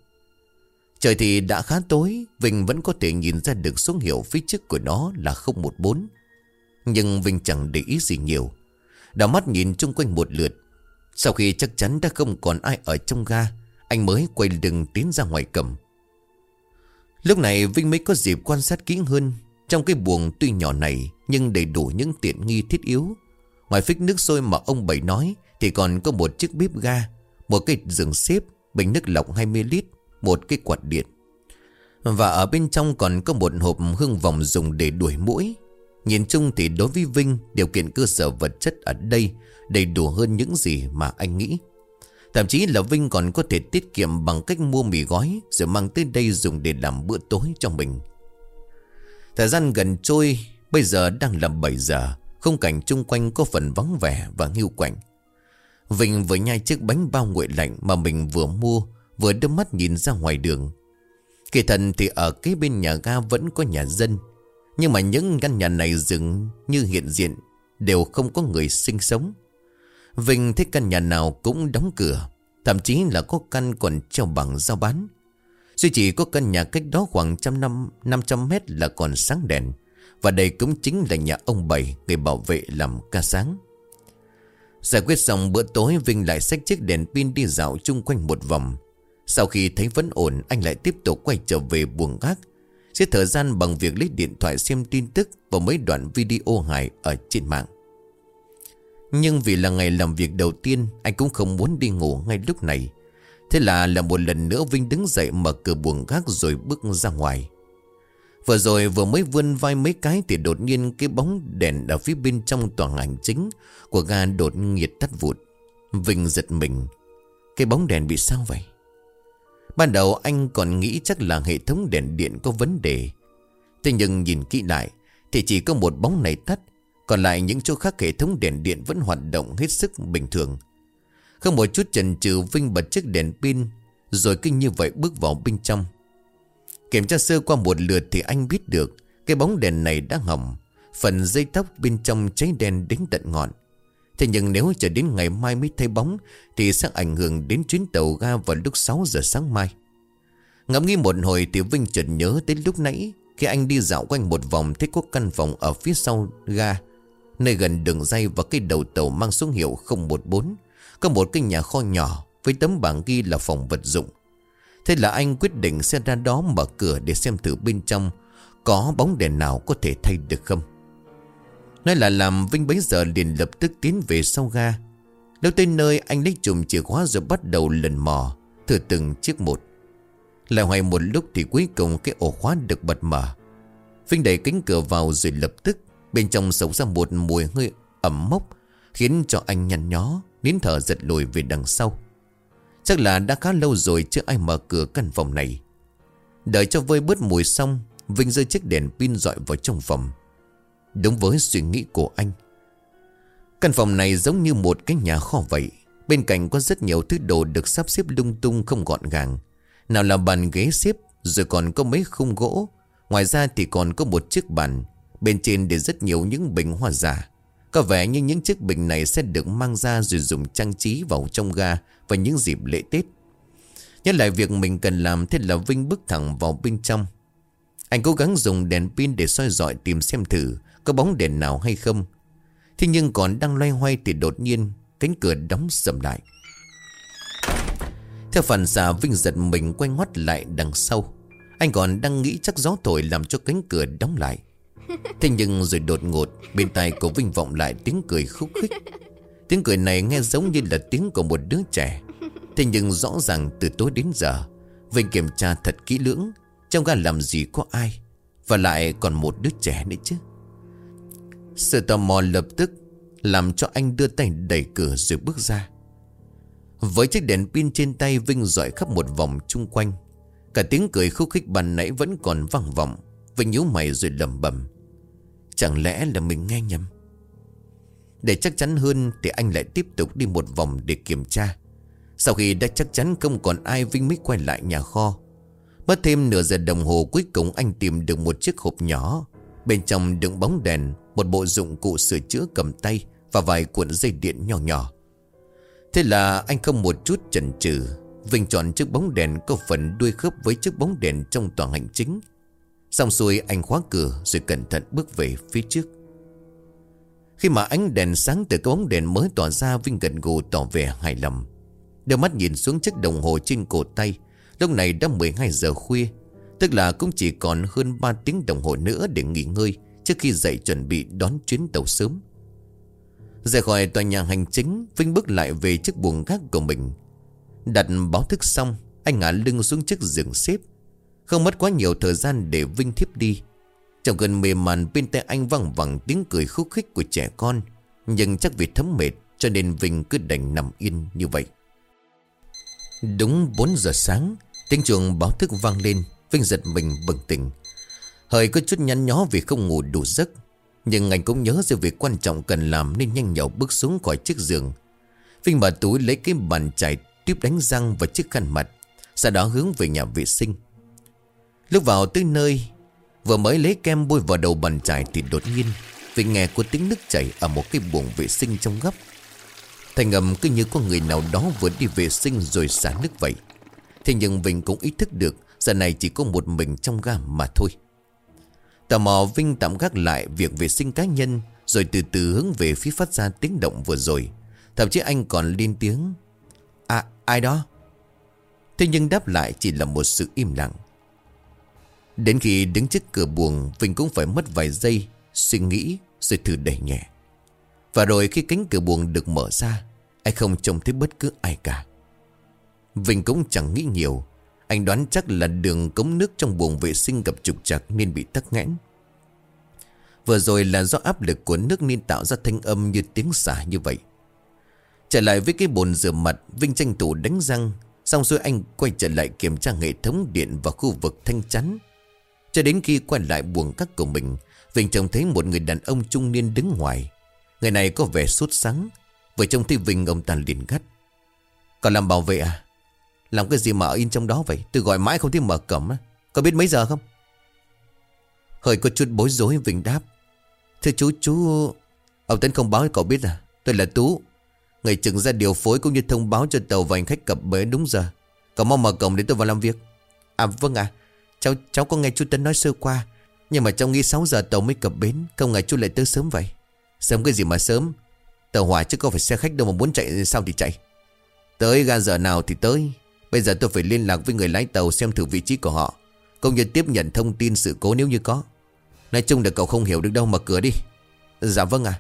Trời thì đã khá tối, Vinh vẫn có thể nhìn ra được số hiệu phía trước của nó là 014 Nhưng Vinh chẳng để ý gì nhiều. Đào mắt nhìn chung quanh một lượt. Sau khi chắc chắn đã không còn ai ở trong ga, Anh mới quay lưng tiến ra ngoài cầm. Lúc này Vinh mới có dịp quan sát kỹ hơn. Trong cái buồng tuy nhỏ này, Nhưng đầy đủ những tiện nghi thiết yếu. Ngoài phích nước sôi mà ông Bảy nói, Thì còn có một chiếc bếp ga, Một cái giường xếp, Bình nước lọc 20lít Một cái quạt điện. Và ở bên trong còn có một hộp hương vòng dùng để đuổi mũi. Nhìn chung thì đối với Vinh, Điều kiện cơ sở vật chất ở đây Đầy đủ hơn những gì mà anh nghĩ. Thậm chí là Vinh còn có thể tiết kiệm bằng cách mua mì gói, Rồi mang tới đây dùng để làm bữa tối cho mình. Thời gian gần trôi, Bây giờ đang là 7 giờ không cảnh chung quanh có phần vắng vẻ và nghiêu quạnh. Vinh vừa nhai chiếc bánh bao nguội lạnh mà mình vừa mua, Vừa đưa mắt nhìn ra ngoài đường. Kỳ thần thì ở kế bên nhà ga vẫn có nhà dân. Nhưng mà những căn nhà này dường như hiện diện, Đều không có người sinh sống. Vinh thấy căn nhà nào cũng đóng cửa, Thậm chí là có căn còn treo bằng giao bán. Duy chỉ có căn nhà cách đó khoảng trăm năm 500 mét là còn sáng đèn và đây cũng chính là nhà ông Bảy, Người bảo vệ làm ca sáng. Giải quyết xong bữa tối, Vinh lại xách chiếc đèn pin đi dạo chung quanh một vòng. Sau khi thấy vẫn ổn, Anh lại tiếp tục quay trở về buồng gác. Giết thời gian bằng việc lấy điện thoại xem tin tức Và mấy đoạn video hài ở trên mạng. Nhưng vì là ngày làm việc đầu tiên, Anh cũng không muốn đi ngủ ngay lúc này. Thế là là một lần nữa Vinh đứng dậy mở cửa buồng gác rồi bước ra ngoài. Vừa rồi vừa mới vươn vai mấy cái Thì đột nhiên cái bóng đèn ở phía bên trong tòa hành chính Của ga đột nghiệt tắt vụt. Vinh giật mình. Cái bóng đèn bị sao vậy? Ban đầu anh còn nghĩ chắc là hệ thống đèn điện có vấn đề. Thế nhưng nhìn kỹ lại Thì chỉ có một bóng này tắt, Còn lại những chỗ khác hệ thống đèn điện vẫn hoạt động hết sức bình thường. Không một chút chần chừ Vinh bật chiếc đèn pin, Rồi kinh như vậy bước vào bên trong. Kiểm tra sơ qua một lượt thì anh biết được, Cái bóng đèn này đã hỏng Phần dây tóc bên trong cháy đen đến tận ngọn. Thế nhưng nếu chờ đến ngày mai mới thấy bóng, Thì sẽ ảnh hưởng đến chuyến tàu ga vào lúc 6 giờ sáng mai. Ngẫm nghĩ một hồi thì Vinh chợt nhớ tới lúc nãy, Khi anh đi dạo quanh một vòng Thấy có căn phòng ở phía sau ga. Nơi gần đường dây và cái đầu tàu mang số hiệu 014 Có một cái nhà kho nhỏ Với tấm bảng ghi là phòng vật dụng. Thế là anh quyết định sẽ ra đó mở cửa để xem thử bên trong Có bóng đèn nào có thể thay được không. Nói là làm Vinh bấy giờ liền lập tức tiến về sau ga. Đâu tới nơi anh lấy chùm chìa khóa rồi bắt đầu lần mò, Thử từng chiếc một. Lại hoài một lúc thì cuối cùng cái ổ khóa được bật mở. Vinh đẩy cánh cửa vào rồi lập tức, Bên trong sống ra một mùi hơi ẩm mốc, Khiến cho anh nhăn nhó, Nín thở giật lùi về đằng sau. Chắc là đã khá lâu rồi chưa ai mở cửa căn phòng này. Đợi cho vơi bớt mùi xong, Vinh rơi chiếc đèn pin dọi vào trong phòng. Đúng với suy nghĩ của anh. Căn phòng này giống như một cái nhà kho vậy. Bên cạnh có rất nhiều thứ đồ được sắp xếp lung tung không gọn gàng. Nào là bàn ghế xếp, Rồi còn có mấy khung gỗ. Ngoài ra thì còn có một chiếc bàn. Bên trên để rất nhiều những bình hoa giả. Có vẻ như những chiếc bình này sẽ được mang ra rồi dùng trang trí vào trong ga Vào những dịp lễ Tết. Nhắc lại việc mình cần làm Thế là Vinh bước thẳng vào bên trong. Anh cố gắng dùng đèn pin để soi dọi tìm xem thử Có bóng đèn nào hay không. Thế nhưng còn đang loay hoay thì đột nhiên Cánh cửa đóng sầm lại. Theo phản xạ, Vinh giật mình quay ngoắt lại đằng sau. Anh còn đang nghĩ chắc gió thổi làm cho cánh cửa đóng lại. Thế nhưng rồi đột ngột, Bên tai của Vinh vọng lại tiếng cười khúc khích. Tiếng cười này nghe giống như là tiếng của một đứa trẻ. Thế nhưng rõ ràng từ tối đến giờ, Vinh kiểm tra thật kỹ lưỡng, Trong ga làm gì có ai, Và lại còn một đứa trẻ nữa chứ. Sự tò mò lập tức Làm cho anh đưa tay đẩy cửa rồi bước ra. Với chiếc đèn pin trên tay, Vinh dọi khắp một vòng chung quanh. Cả tiếng cười khúc khích bàn nãy vẫn còn vang vọng. Vinh nhíu mày rồi lầm bầm Chẳng lẽ là mình nghe nhầm? Để chắc chắn hơn Thì anh lại tiếp tục đi một vòng để kiểm tra. Sau khi đã chắc chắn không còn ai Vinh mới quay lại nhà kho. Mất thêm nửa giờ đồng hồ Cuối cùng anh tìm được một chiếc hộp nhỏ. Bên trong đựng bóng đèn, Một bộ dụng cụ sửa chữa cầm tay Và vài cuộn dây điện nhỏ nhỏ. Thế là anh không một chút chần chừ. Vinh chọn chiếc bóng đèn có phần đuôi khớp với chiếc bóng đèn trong toàn hành chính. Xong xuôi anh khóa cửa rồi cẩn thận bước về phía trước. Khi mà ánh đèn sáng từ cái bóng đèn mới tỏa ra Vinh gần gù tỏ vẻ hài lòng. Đôi mắt nhìn xuống chiếc đồng hồ trên cổ tay. Lúc này đã 12 giờ khuya, Tức là cũng chỉ còn hơn 3 tiếng đồng hồ nữa để nghỉ ngơi Trước khi dậy chuẩn bị đón chuyến tàu sớm. Rời khỏi tòa nhà hành chính, Vinh bước lại về chiếc buồng gác của mình. Đặt báo thức xong, Anh ngả lưng xuống chiếc giường xếp. Không mất quá nhiều thời gian để Vinh thiếp đi. Trong gần mềm màn bên tay anh văng vẳng tiếng cười khúc khích của trẻ con. Nhưng chắc vì thấm mệt, Cho nên Vinh cứ đành nằm yên như vậy. Đúng 4 giờ sáng, Tiếng chuông báo thức vang lên. Vinh giật mình bừng tỉnh. Hơi có chút nhăn nhó vì không ngủ đủ giấc. Nhưng anh cũng nhớ ra việc quan trọng cần làm Nên nhanh nhậu bước xuống khỏi chiếc giường. Vinh mở túi lấy cái bàn chải, Tiếp đánh răng và chiếc khăn mặt. Sau đó hướng về nhà vệ sinh. Lúc vào tới nơi, Vừa mới lấy kem bôi vào đầu bàn chải Thì đột nhiên Vinh nghe có tiếng nước chảy Ở một cái buồng vệ sinh trong góc. Thành âm cứ như có người nào đó vừa đi vệ sinh rồi xả nước vậy. Thế nhưng Vinh cũng ý thức được Giờ này chỉ có một mình trong ga mà thôi. Tò mò Vinh tạm gác lại Việc vệ sinh cá nhân, Rồi từ từ hướng về phía phát ra tiếng động vừa rồi. Thậm chí anh còn lên tiếng À ai đó? Thế nhưng đáp lại chỉ là một sự im lặng. Đến khi đứng trước cửa buồng, Vinh cũng phải mất vài giây Suy nghĩ rồi thử đẩy nhẹ. Và rồi khi cánh cửa buồng được mở ra, Anh không trông thấy bất cứ ai cả. Vinh cũng chẳng nghĩ nhiều. Anh đoán chắc là đường cống nước trong buồng vệ sinh gặp trục trặc nên bị tắc nghẽn. Vừa rồi là do áp lực của nước nên tạo ra thanh âm như tiếng xả như vậy. Trở lại với cái bồn rửa mặt, Vinh tranh thủ đánh răng, Xong rồi anh quay trở lại kiểm tra hệ thống điện Và khu vực thanh chắn. Cho đến khi quay lại buồng các của mình, Vinh trông thấy một người đàn ông trung niên đứng ngoài. Người này có vẻ sốt sắng, Vừa trông thấy Vinh ông ta liền gắt. Còn làm bảo vệ à? Làm cái gì mà ở in trong đó vậy? Tôi gọi mãi không thấy mở cổng á. Có biết mấy giờ không? Hơi có chút bối rối, Vinh đáp. Thưa chú chú, Ông Tấn không báo cho cậu biết à? Tôi là Tú. Người trực ra điều phối cũng như thông báo cho tàu và hành khách cập bến đúng giờ. Cậu mong mở cổng để tôi vào làm việc. À vâng ạ. Cháu cháu có nghe chú Tấn nói sơ qua. Nhưng mà cháu nghĩ 6 giờ tàu mới cập bến, Không ngờ chú lại tới sớm vậy. Sớm cái gì mà sớm? Tàu hỏa chứ có phải xe khách đâu mà muốn chạy, sao thì chạy? Tới ga giờ nào thì tới. Bây giờ tôi phải liên lạc với người lái tàu Xem thử vị trí của họ công nhân tiếp nhận thông tin sự cố nếu như có. Nói chung là cậu không hiểu được đâu mở cửa đi. Dạ vâng ạ.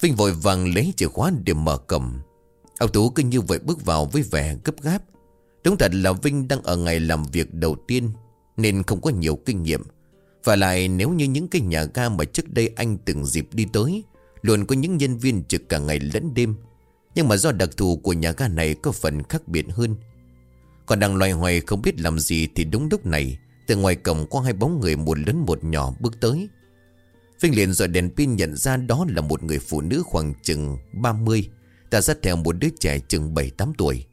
Vinh vội vàng lấy chìa khóa để mở cầm Ông Tú cứ như vậy bước vào với vẻ gấp gáp. Đúng thật là Vinh đang ở ngày làm việc đầu tiên, Nên không có nhiều kinh nghiệm. Và lại nếu như những cái nhà ga mà trước đây anh từng dịp đi tới, Luôn có những nhân viên trực cả ngày lẫn đêm. Nhưng mà do đặc thù của nhà ga này có phần khác biệt hơn. Còn đang loay hoay không biết làm gì thì đúng lúc này, Từ ngoài cổng có hai bóng người một lớn một nhỏ bước tới. Vinh liền dọi đèn pin nhận ra đó là một người phụ nữ khoảng chừng 30 Ta dắt theo một đứa trẻ chừng 7-8 tuổi.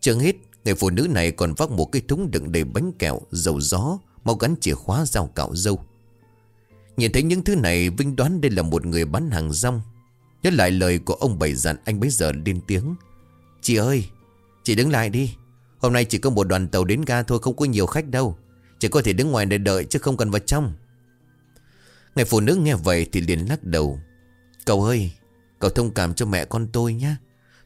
Trường hết Người phụ nữ này còn vác một cái thúng đựng đầy bánh kẹo, Dầu gió, Mau gắn chìa khóa dao cạo dâu. Nhìn thấy những thứ này, Vinh đoán đây là một người bán hàng rong. Nhớ lại lời của ông bảy dặn Anh bấy giờ lên tiếng. Chị ơi, Chị đứng lại đi. Hôm nay chỉ có một đoàn tàu đến ga thôi, Không có nhiều khách đâu. Chỉ có thể đứng ngoài để đợi, chứ không cần vào trong. Người phụ nữ nghe vậy thì liền lắc đầu. Cậu ơi, Cậu thông cảm cho mẹ con tôi nhé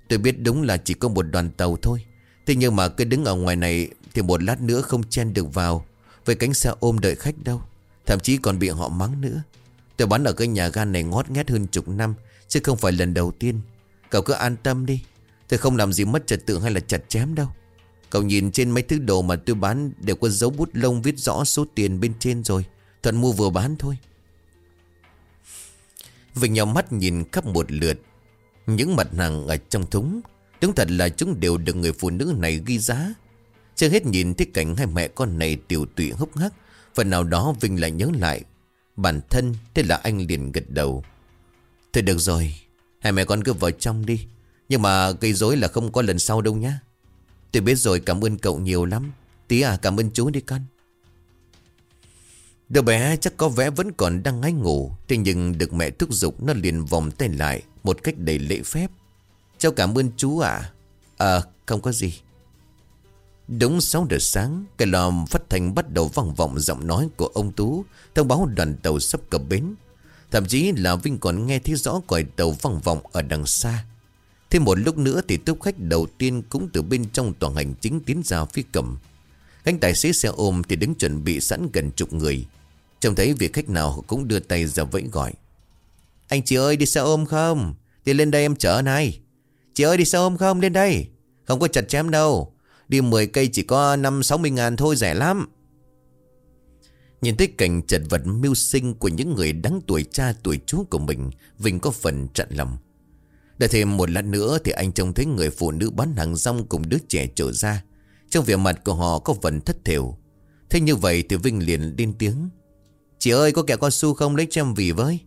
Tôi biết đúng là chỉ có một đoàn tàu thôi. Thế nhưng mà cứ đứng ở ngoài này Thì một lát nữa không chen được vào. Với cánh xe ôm đợi khách đâu? Thậm chí còn bị họ mắng nữa. Tôi bán ở cái nhà ga này ngót nghét hơn chục năm, Chứ không phải lần đầu tiên. Cậu cứ an tâm đi. Tôi không làm gì mất trật tự hay là chặt chém đâu. Cậu nhìn trên mấy thứ đồ mà tôi bán Đều có dấu bút lông viết rõ số tiền bên trên rồi. Thuận mua vừa bán thôi. Vịnh nhau mắt nhìn khắp một lượt. Những mặt hàng ở trong thúng Đúng thật là chúng đều được người phụ nữ này ghi giá. Chưa hết nhìn thấy cảnh hai mẹ con này tiểu tụy hốc hác, Phần nào đó Vinh lại nhớ lại, Bản thân Thế là anh liền gật đầu. Thôi được rồi, Hai mẹ con cứ vào trong đi, Nhưng mà gây rối là không có lần sau đâu nhá. Tôi biết rồi, cảm ơn cậu nhiều lắm. Tí à cảm ơn chú đi con. Đứa bé chắc có vẻ vẫn còn đang ngáy ngủ, Thế nhưng được mẹ thúc giục Nó liền vòng tay lại Một cách đầy lễ phép. Cháu cảm ơn chú ạ. À. không có gì. Đúng 6 giờ sáng, Cái lò phát thanh bắt đầu vang vọng giọng nói của ông Tú, Thông báo đoàn tàu sắp cập bến. Thậm chí là Vinh còn nghe thấy rõ còi tàu vang vọng ở đằng xa. Thêm một lúc nữa thì túc khách đầu tiên cũng từ bên trong toàn hành chính tiến ra phía cầm. Cánh tài xế xe ôm thì đứng chuẩn bị sẵn gần chục người. Trông thấy vị khách nào cũng đưa tay ra vẫy gọi. Anh chị ơi, đi xe ôm không? Đi lên đây em chở này Chị ơi đi xe ôm không lên đây. Không có chặt chém đâu. Đi 10 cây chỉ có 5-60 ngàn thôi, rẻ lắm. Nhìn thấy cảnh chật vật mưu sinh Của những người đáng tuổi cha, tuổi chú của mình, Vinh có phần trận lòng. Đợi thêm một lát nữa Thì anh trông thấy người phụ nữ bán hàng rong Cùng đứa trẻ trở ra. Trong vẻ mặt của họ có phần thất thiểu Thế như vậy thì Vinh liền lên tiếng. Chị ơi, có kẹo con su không lấy cho em vì với?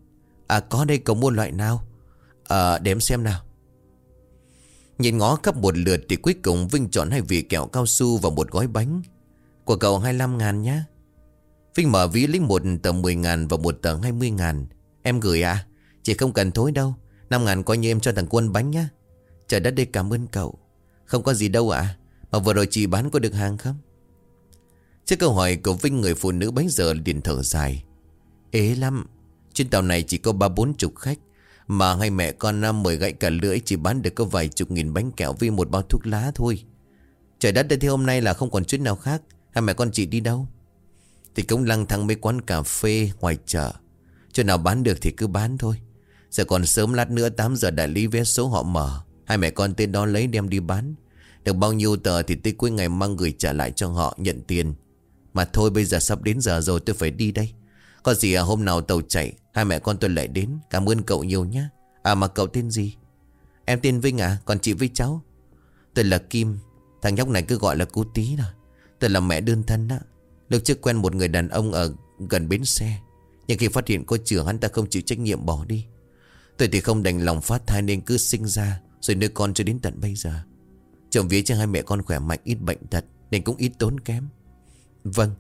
À có đây, cậu mua loại nào? À để em xem nào. Nhìn ngó khắp một lượt thì cuối cùng Vinh chọn hai vị kẹo cao su và một gói bánh. Của cậu 25 ngàn nhá. Vinh mở ví lấy một tờ 10 ngàn và một tờ 20 ngàn. Em gửi à Chị không cần thối đâu. 5 ngàn coi như em cho thằng quân bánh nhá. Trời đất đây cảm ơn cậu. Không có gì đâu ạ. À. Mà vừa rồi chị bán có được hàng không? Trước câu hỏi của Vinh, người phụ nữ bấy giờ liền thở dài. Ế lắm. Trên tàu này chỉ có ba bốn chục khách. Mà hai mẹ con năm mời gãy cả lưỡi Chỉ bán được có vài chục nghìn bánh kẹo Vì một bao thuốc lá thôi. Trời đất đây thì hôm nay là không còn chuyện nào khác. Hai mẹ con chị đi đâu? Thì cũng lăng thăng mấy quán cà phê ngoài chợ. Chỗ nào bán được thì cứ bán thôi. Giờ còn sớm lát nữa 8 giờ đại lý vé số họ mở. Hai mẹ con tên đó lấy đem đi bán. Được bao nhiêu tờ thì tới cuối ngày mang gửi trả lại cho họ nhận tiền. Mà thôi, bây giờ sắp đến giờ rồi, tôi phải đi đây có gì à hôm nào tàu chạy, Hai mẹ con tôi lại đến. Cảm ơn cậu nhiều nhé À mà cậu tên gì? Em tên Vinh à? Còn chị với cháu? Tôi là Kim. Thằng nhóc này cứ gọi là cô tí rồi Tôi là mẹ đơn thân đó Lúc trước quen một người đàn ông ở gần bến xe. Nhưng khi phát hiện cô trưởng hắn ta không chịu trách nhiệm bỏ đi. Tôi thì không đành lòng phát thai nên cứ sinh ra, Rồi nuôi con cho đến tận bây giờ. Chồng vía cho hai mẹ con khỏe mạnh, ít bệnh tật, Nên cũng ít tốn kém. Vâng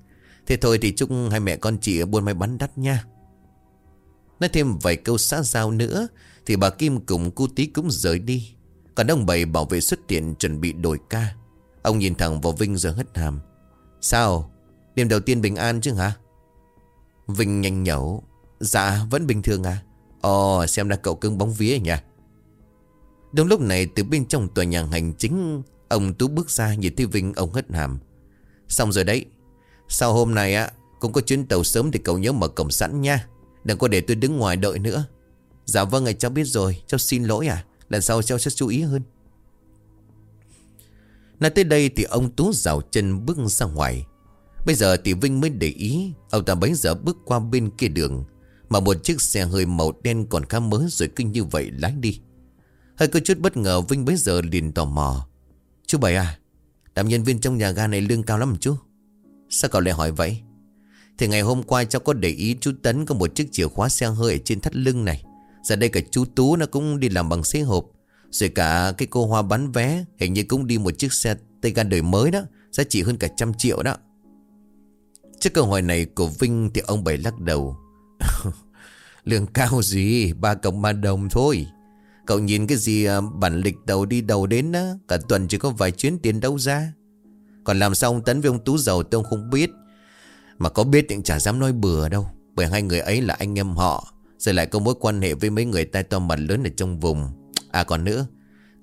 Thế thôi thì chúc hai mẹ con chị buôn may bán đắt nha. Nói thêm vài câu xã giao nữa, Thì bà Kim cùng cô tí cũng rời đi. Còn ông Bảy bảo vệ xuất hiện chuẩn bị đổi ca. Ông nhìn thẳng vào Vinh giờ hất hàm. Sao? Đêm đầu tiên bình an chứ hả? Vinh nhanh nhẩu. Dạ vẫn bình thường à? Ồ, xem ra cậu cưng bóng vía nhỉ? Đúng lúc này, từ bên trong tòa nhà hành chính, Ông Tú bước ra nhìn thấy Vinh, ông hất hàm. Xong rồi đấy sau hôm nay á, Cũng có chuyến tàu sớm thì cậu nhớ mở cổng sẵn nha. Đừng có để tôi đứng ngoài đợi nữa. Dạ vâng ạ cháu biết rồi. Cháu xin lỗi à. Lần sau cháu sẽ chú ý hơn. Nói tới đây thì ông Tú rào chân bước ra ngoài. Bây giờ thì Vinh mới để ý, Ông ta bấy giờ bước qua bên kia đường, Mà một chiếc xe hơi màu đen còn khá mới Rồi kinh như vậy lái đi. Hơi có chút bất ngờ, Vinh bấy giờ liền tò mò. Chú Bảy à Đảm nhân viên trong nhà ga này lương cao lắm chú. Sao cậu lại hỏi vậy? Thì ngày hôm qua cháu có để ý chú Tấn Có một chiếc chìa khóa xe hơi ở trên thắt lưng này. Giờ đây cả chú Tú nó cũng đi làm bằng xế hộp. Rồi cả cái cô Hoa bán vé, Hình như cũng đi một chiếc xe tay Gan đời mới đó, Giá trị hơn cả trăm triệu đó. Trước câu hỏi này của Vinh Thì ông Bảy lắc đầu. Lương cao gì, Ba cộng ba đồng thôi. Cậu nhìn cái gì à, bản lịch đầu đi đầu đến á Cả tuần chỉ có vài chuyến tiền đâu ra còn làm sao ông Tấn với ông Tú giàu tôi không biết. Mà có biết thì chả dám nói bừa đâu. Bởi hai người ấy là anh em họ. Rồi lại có mối quan hệ với mấy người tay to mặt lớn ở trong vùng. À còn nữa,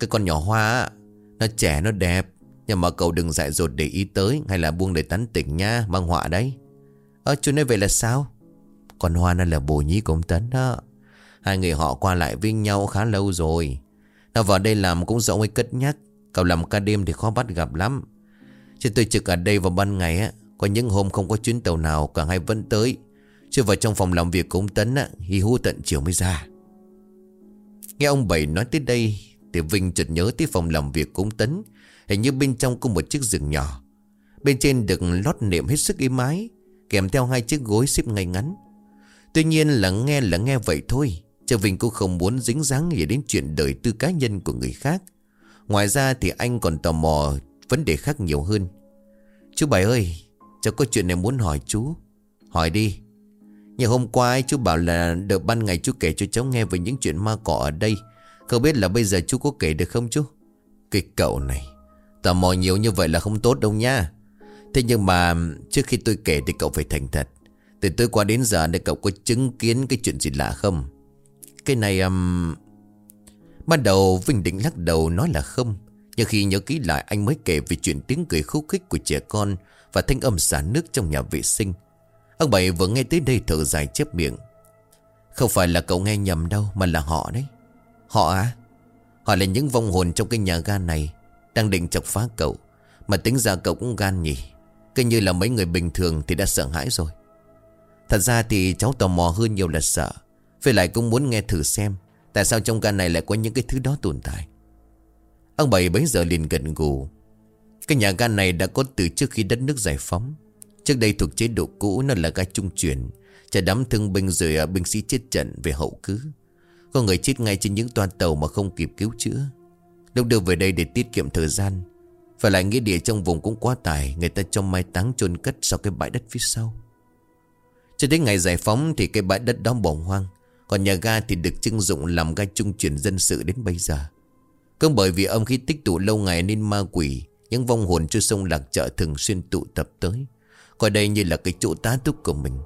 Cái con nhỏ Hoa Nó trẻ, nó đẹp. Nhưng mà cậu đừng dại dột để ý tới, Hay là buông để tán tỉnh nha, Mang họa đấy. Ờ chú nói vậy là sao? Con Hoa nó là bồ nhí của ông Tấn đó. Hai người họ qua lại với nhau khá lâu rồi. Nó vào đây làm cũng rõ ấy cất nhắc. Cậu làm ca đêm thì khó bắt gặp lắm. Chứ tôi trực ở đây vào ban ngày á, Có những hôm không có chuyến tàu nào, Cả hai vẫn tới. Chứ vào trong phòng làm việc của ông Tấn á, Hi hú tận chiều mới ra. Nghe ông Bảy nói tới đây, Thì Vinh chợt nhớ tới phòng làm việc của ông Tấn. Hình như bên trong có một chiếc giường nhỏ. Bên trên được lót nệm hết sức êm ái, Kèm theo hai chiếc gối xếp ngay ngắn. Tuy nhiên là nghe là nghe vậy thôi, Chứ Vinh cũng không muốn dính dáng gì đến chuyện đời tư cá nhân của người khác. Ngoài ra thì anh còn tò mò vấn đề khác nhiều hơn. Chú Bảy ơi Cháu có chuyện này muốn hỏi chú. Hỏi đi. Nhà hôm qua ấy, chú bảo là được ban ngày chú kể cho cháu nghe về những chuyện ma cỏ ở đây. Không biết là bây giờ chú có kể được không chú? Cái cậu này Tò mò nhiều như vậy là không tốt đâu nha. Thế nhưng mà trước khi tôi kể thì cậu phải thành thật. Từ tối qua đến giờ này cậu có chứng kiến cái chuyện gì lạ không? Cái này um... Ban đầu Vinh định lắc đầu nói là không. Nhưng khi nhớ kỹ lại, anh mới kể về chuyện tiếng cười khúc khích của trẻ con Và thanh âm xả nước trong nhà vệ sinh. Ông Bảy vừa nghe tới đây thở dài chép miệng. Không phải là cậu nghe nhầm đâu, Mà là họ đấy. Họ á à? Họ là những vong hồn trong cái nhà ga này, Đang định chọc phá cậu. Mà tính ra cậu cũng gan nhỉ. Cứ như là mấy người bình thường thì đã sợ hãi rồi. Thật ra thì cháu tò mò hơn nhiều là sợ. Với lại cũng muốn nghe thử xem, Tại sao trong ga này lại có những cái thứ đó tồn tại. Ông Bảy bấy giờ liền gần gù. Cái nhà ga này đã có từ trước khi đất nước giải phóng. Trước đây thuộc chế độ cũ, Nó là ga trung chuyển. Chả đám thương binh rồi à, binh sĩ chết trận về hậu cứ. Có người chết ngay trên những toa tàu Mà không kịp cứu chữa. Lúc đưa về đây để tiết kiệm thời gian. Phải lại nghĩa địa trong vùng cũng quá tải, Người ta trong mai táng chôn cất sau cái bãi đất phía sau. Cho đến ngày giải phóng Thì cái bãi đất đó bỏ hoang. Còn nhà ga thì được trưng dụng làm ga trung chuyển dân sự đến bây giờ. Cũng bởi vì âm khí tích tụ lâu ngày nên ma quỷ, Những vong hồn chưa sông Lạc Chợ thường xuyên tụ tập tới. Coi đây như là cái chỗ tá túc của mình.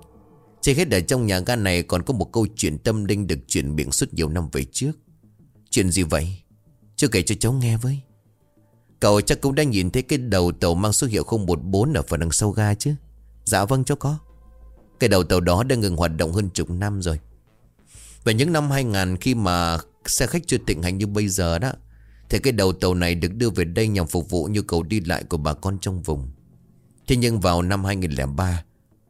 Trên hết ở trong nhà ga này còn có một câu chuyện tâm linh được chuyển miệng suốt nhiều năm về trước. Chuyện gì vậy? Chưa kể cho cháu nghe với. Cậu chắc cũng đã nhìn thấy cái đầu tàu mang số hiệu 014 ở phần đằng sau ga chứ. Dạ vâng cháu có. Cái đầu tàu đó đã ngừng hoạt động hơn chục năm rồi. Và những năm 2000 khi mà xe khách chưa tịnh hành như bây giờ đó thì cái đầu tàu này được đưa về đây nhằm phục vụ nhu cầu đi lại của bà con trong vùng. Thế nhưng vào năm 2003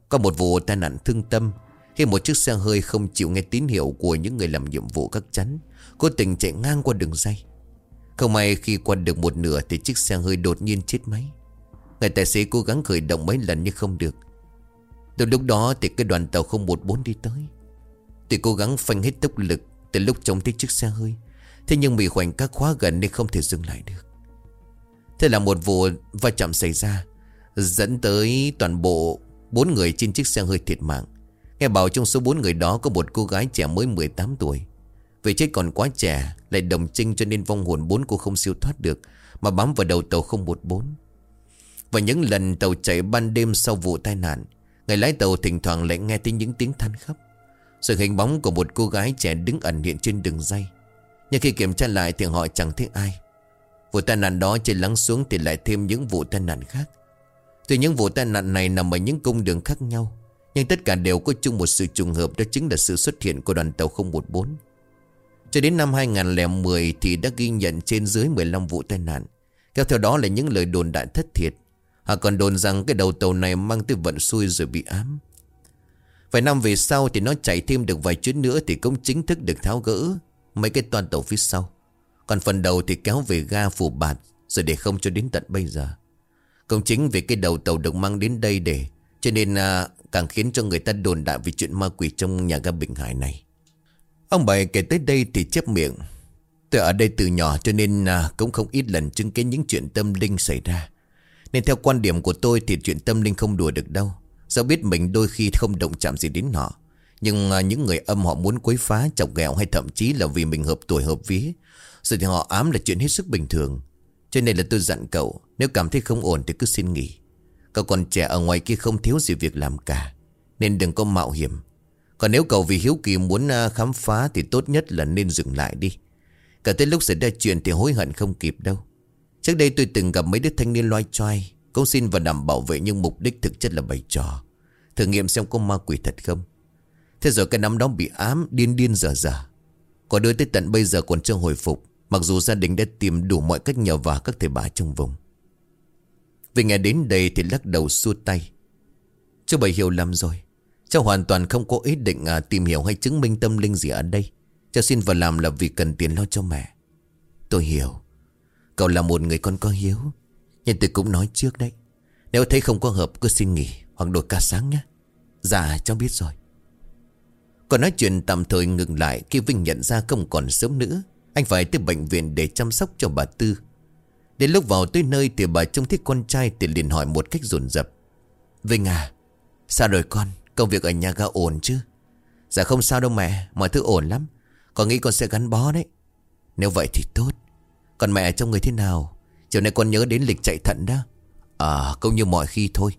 Có một vụ tai nạn thương tâm Khi một chiếc xe hơi không chịu nghe tín hiệu của những người làm nhiệm vụ các chắn, Cố tình chạy ngang qua đường dây. Không may khi qua được một nửa thì chiếc xe hơi đột nhiên chết máy. Người tài xế cố gắng khởi động mấy lần nhưng không được. Từ lúc đó thì cái đoàn tàu 014 đi tới. Tôi cố gắng phanh hết tốc lực Từ lúc trông thấy chiếc xe hơi Thế nhưng bị khoảnh các khóa gần nên không thể dừng lại được. Thế là một vụ va chạm xảy ra, Dẫn tới toàn bộ bốn người trên chiếc xe hơi thiệt mạng. Nghe bảo trong số bốn người đó có một cô gái trẻ mới 18 tuổi. Vì chết còn quá trẻ, Lại đồng trinh cho nên vong hồn bốn cô không siêu thoát được, Mà bám vào đầu tàu 014 Và những lần tàu chạy ban đêm sau vụ tai nạn, Người lái tàu thỉnh thoảng lại nghe thấy những tiếng than khóc. Sự hình bóng của một cô gái trẻ đứng ẩn hiện trên đường dây. Nhưng khi kiểm tra lại thì họ chẳng thấy ai Vụ tai nạn đó chỉ lắng xuống thì lại thêm những vụ tai nạn khác Tuy những vụ tai nạn này nằm ở những cung đường khác nhau, Nhưng tất cả đều có chung một sự trùng hợp, Đó chính là sự xuất hiện của đoàn tàu 014 Cho đến năm 2010 thì đã ghi nhận trên dưới 15 vụ tai nạn. Kéo theo đó là những lời đồn đại thất thiệt. Họ còn đồn rằng cái đầu tàu này mang tới vận xui rồi bị ám. Vài năm về sau thì nó chạy thêm được vài chuyến nữa thì cũng chính thức được tháo gỡ mấy cái toàn tàu phía sau. Còn phần đầu thì kéo về ga phủ bạt rồi để không cho đến tận bây giờ. Công chính vì cái đầu tàu được mang đến đây để cho nên à, càng khiến cho người ta đồn đại về chuyện ma quỷ trong nhà ga Bình Hải này. Ông bảy kể tới đây thì chép miệng. Tôi ở đây từ nhỏ cho nên à, cũng không ít lần chứng kiến những chuyện tâm linh xảy ra. Nên theo quan điểm của tôi thì chuyện tâm linh không đùa được đâu. Do biết mình đôi khi không động chạm gì đến họ. Nhưng à, những người âm họ muốn quấy phá, chọc ghẹo hay thậm chí là vì mình hợp tuổi hợp vía. Sự thì họ ám là chuyện hết sức bình thường. Cho nên là tôi dặn cậu, nếu cảm thấy không ổn thì cứ xin nghỉ. Cậu còn trẻ ở ngoài kia không thiếu gì việc làm cả. Nên đừng có mạo hiểm. Còn nếu cậu vì hiếu kỳ muốn à, khám phá thì tốt nhất là nên dừng lại đi. Cả tới lúc xảy ra chuyện thì hối hận không kịp đâu. Trước đây tôi từng gặp mấy đứa thanh niên loay choay. cầu xin và đảm bảo vệ nhưng mục đích thực chất là bày trò. Thử nghiệm xem có ma quỷ thật không. Thế rồi cái nắm đó bị ám điên điên dở dở. Có đứa tới tận bây giờ còn chưa hồi phục. Mặc dù gia đình đã tìm đủ mọi cách nhờ vào các thầy bà trong vùng. Vì nghe đến đây thì lắc đầu xua tay. Chú Bảy hiểu lầm rồi. Cháu hoàn toàn không có ý định à, tìm hiểu hay chứng minh tâm linh gì ở đây. Cháu xin vào làm là vì cần tiền lo cho mẹ. Tôi hiểu. Cậu là một người con có hiếu. Nhưng tôi cũng nói trước đấy. Nếu thấy không có hợp cứ xin nghỉ hoặc đổi ca sáng nhé. Dạ cháu biết rồi. Còn nói chuyện tạm thời ngừng lại khi Vinh nhận ra không còn sớm nữa. Anh phải tới bệnh viện để chăm sóc cho bà Tư. Đến lúc vào tới nơi thì bà trông thích con trai thì liền hỏi một cách dồn dập Vinh à, sao rồi con, công việc ở nhà ga ổn chứ? Dạ không sao đâu mẹ, mọi thứ ổn lắm. Con nghĩ con sẽ gắn bó đấy. Nếu vậy thì tốt. Còn mẹ trong người thế nào? Chiều nay con nhớ đến lịch chạy thận đó. À, cũng như mọi khi thôi.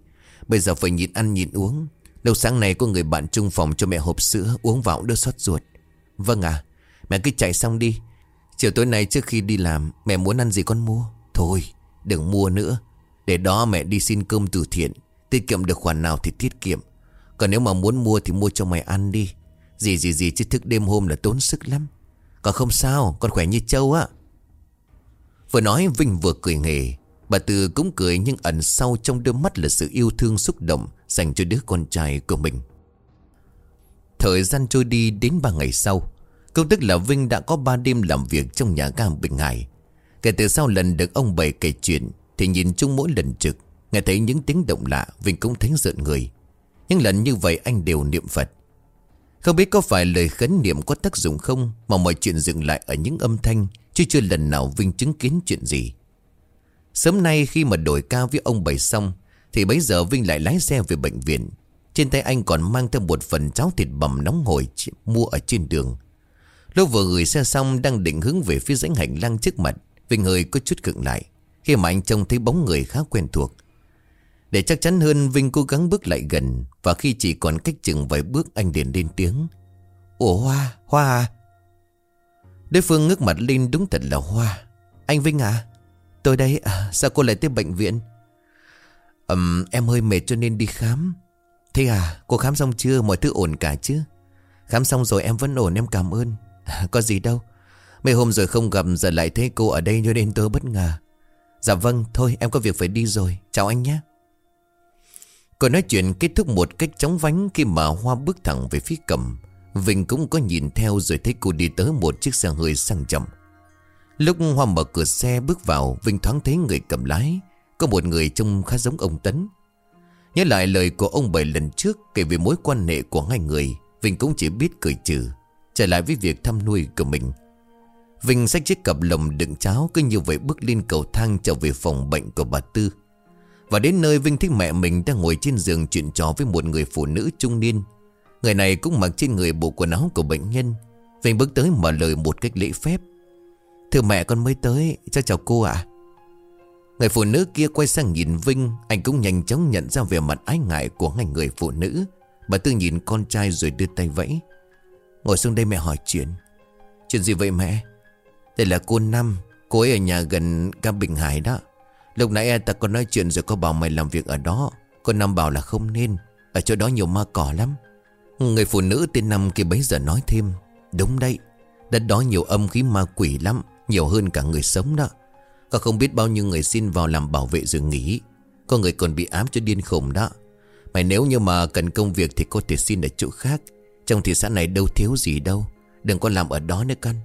Bây giờ phải nhịn ăn nhịn uống. Lâu sáng nay có người bạn chung phòng cho mẹ hộp sữa uống vào đỡ xót ruột. Vâng à, mẹ cứ chạy xong đi. Chiều tối nay trước khi đi làm, mẹ muốn ăn gì con mua. Thôi đừng mua nữa Để đó mẹ đi xin cơm từ thiện Tiết kiệm được khoản nào thì tiết kiệm Còn nếu mà muốn mua thì mua cho mày ăn đi Gì gì gì chứ thức đêm hôm là tốn sức lắm Còn không sao Con khỏe như trâu á Vừa nói Vinh vừa cười nghề Bà Tư cũng cười nhưng ẩn sau trong đôi mắt là sự yêu thương xúc động Dành cho đứa con trai của mình. Thời gian trôi đi đến ba ngày sau, Công tức là Vinh đã có ba đêm làm việc trong nhà ga Bình Hải. Kể từ sau lần được ông bày kể chuyện, Thì nhìn chung mỗi lần trực, Nghe thấy những tiếng động lạ, Vinh cũng thấy giận người. Nhưng lần như vậy anh đều niệm Phật. Không biết có phải lời khấn niệm có tác dụng không, Mà mọi chuyện dừng lại ở những âm thanh, Chứ chưa lần nào Vinh chứng kiến chuyện gì. Sớm nay khi mà đổi ca với ông bảy xong Thì bấy giờ Vinh lại lái xe về bệnh viện. Trên tay anh còn mang theo một phần cháo thịt bằm nóng hổi Mua ở trên đường. Lúc vừa gửi xe xong Đang định hướng về phía rãnh hành lang trước mặt Vinh hơi có chút cựng lại Khi mà anh trông thấy bóng người khá quen thuộc. Để chắc chắn hơn Vinh cố gắng bước lại gần Và khi chỉ còn cách chừng vài bước anh liền lên tiếng. Ủa Hoa, Hoa à? Đối phương ngước mặt lên đúng thật là Hoa. Anh Vinh à? Tôi đây à sao cô lại tới bệnh viện? Um, Em hơi mệt cho nên đi khám. Thế à cô khám xong chưa? Mọi thứ ổn cả chứ? Khám xong rồi em vẫn ổn em cảm ơn. À, có gì đâu. Mấy hôm rồi không gặp giờ lại thấy cô ở đây cho nên tôi bất ngờ. Dạ vâng thôi em có việc phải đi rồi. Chào anh nhé. Cô nói chuyện kết thúc một cách chóng vánh Khi mà Hoa bước thẳng về phía cầm. Vinh cũng có nhìn theo rồi thấy cô đi tới một chiếc xe hơi sang trọng. Lúc Hoa mở cửa xe bước vào, Vinh thoáng thấy người cầm lái. Có một người trông khá giống ông Tấn. Nhớ lại lời của ông Bảy lần trước Kể về mối quan hệ của hai người, Vinh cũng chỉ biết cười trừ, Trở lại với việc thăm nuôi của mình. Vinh xách chiếc cặp lồng đựng cháo, Cứ như vậy bước lên cầu thang trở về phòng bệnh của bà Tư. Và đến nơi Vinh thấy mẹ mình đang ngồi trên giường chuyện trò với một người phụ nữ trung niên. Người này cũng mặc trên người bộ quần áo của bệnh nhân. Vinh bước tới mở lời một cách lễ phép. Thưa mẹ con mới tới chào chào cô ạ. Người phụ nữ kia quay sang nhìn Vinh, Anh cũng nhanh chóng nhận ra về mặt ái ngại của ngành người phụ nữ. Bà Tư nhìn con trai rồi đưa tay vẫy. Ngồi xuống đây mẹ hỏi chuyện. Chuyện gì vậy mẹ? Đây là cô Năm, Cô ấy ở nhà gần Cam Bình Hải đó. Lúc nãy ta có nói chuyện rồi có bảo mày làm việc ở đó. Cô Năm bảo là không nên, Ở chỗ đó nhiều ma cỏ lắm. Người phụ nữ tên Năm kia bấy giờ nói thêm. Đúng đấy, Đất đó nhiều âm khí ma quỷ lắm. Nhiều hơn cả người sống đó. Có không biết bao nhiêu người xin vào làm bảo vệ rồi nghỉ. Có người còn bị ám cho điên khủng đó. Mày nếu như mà cần công việc Thì có thể xin ở chỗ khác. Trong thị xã này đâu thiếu gì đâu. Đừng có làm ở đó nữa con.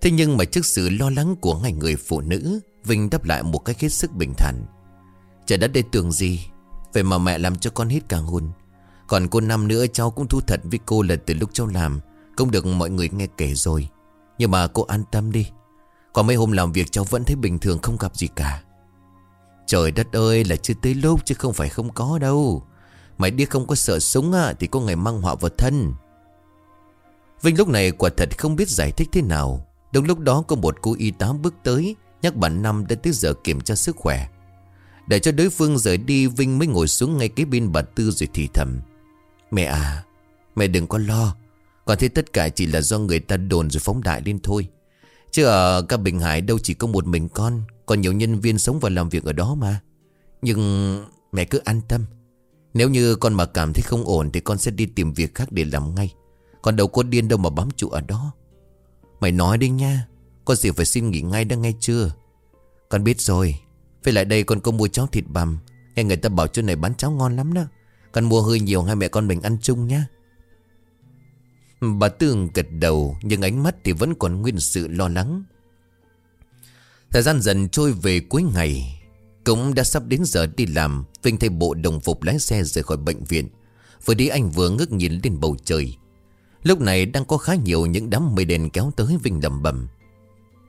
Thế nhưng mà trước sự lo lắng của ngành người phụ nữ, Vinh đáp lại một cách hết sức bình thản. Trời đất đây tưởng gì? Vậy mà mẹ làm cho con hết cả hồn. Còn cô năm nữa, cháu cũng thu thật với cô là từ lúc cháu làm. Cũng được mọi người nghe kể rồi. Nhưng mà cô an tâm đi. Còn mấy hôm làm việc cháu vẫn thấy bình thường, không gặp gì cả. Trời đất ơi, là chưa tới lúc chứ không phải không có đâu. Mày đi không, có sợ súng à Thì có ngày mang họa vào thân. Vinh lúc này quả thật không biết giải thích thế nào. Đúng lúc đó có một cô y tá bước tới, Nhắc bạn Năm đã tới giờ kiểm tra sức khỏe. Để cho đối phương rời đi, Vinh mới ngồi xuống ngay kế bên bà Tư rồi thì thầm. Mẹ à Mẹ đừng có lo. Còn thế tất cả chỉ là do người ta đồn rồi phóng đại lên thôi. Chứ ở các Bình Hải đâu chỉ có một mình con, Còn nhiều nhân viên sống và làm việc ở đó mà. Nhưng mẹ cứ an tâm. Nếu như con mà cảm thấy không ổn Thì con sẽ đi tìm việc khác để làm ngay. Còn đâu có điên đâu mà bám trụ ở đó. Mày nói đi nha con gì phải xin nghỉ ngay đã nghe chưa? Con biết rồi Về lại đây con có mua cháo thịt bằm. Nghe người ta bảo chỗ này bán cháo ngon lắm đó. Con mua hơi nhiều, hai mẹ con mình ăn chung nha Bà Tương gật đầu, Nhưng ánh mắt thì vẫn còn nguyên sự lo lắng. Thời gian dần trôi về cuối ngày, Cũng đã sắp đến giờ đi làm, Vinh thay bộ đồng phục lái xe rời khỏi bệnh viện. Vừa đi anh vừa ngước nhìn lên bầu trời. Lúc này đang có khá nhiều những đám mây đèn kéo tới Vinh lầm bầm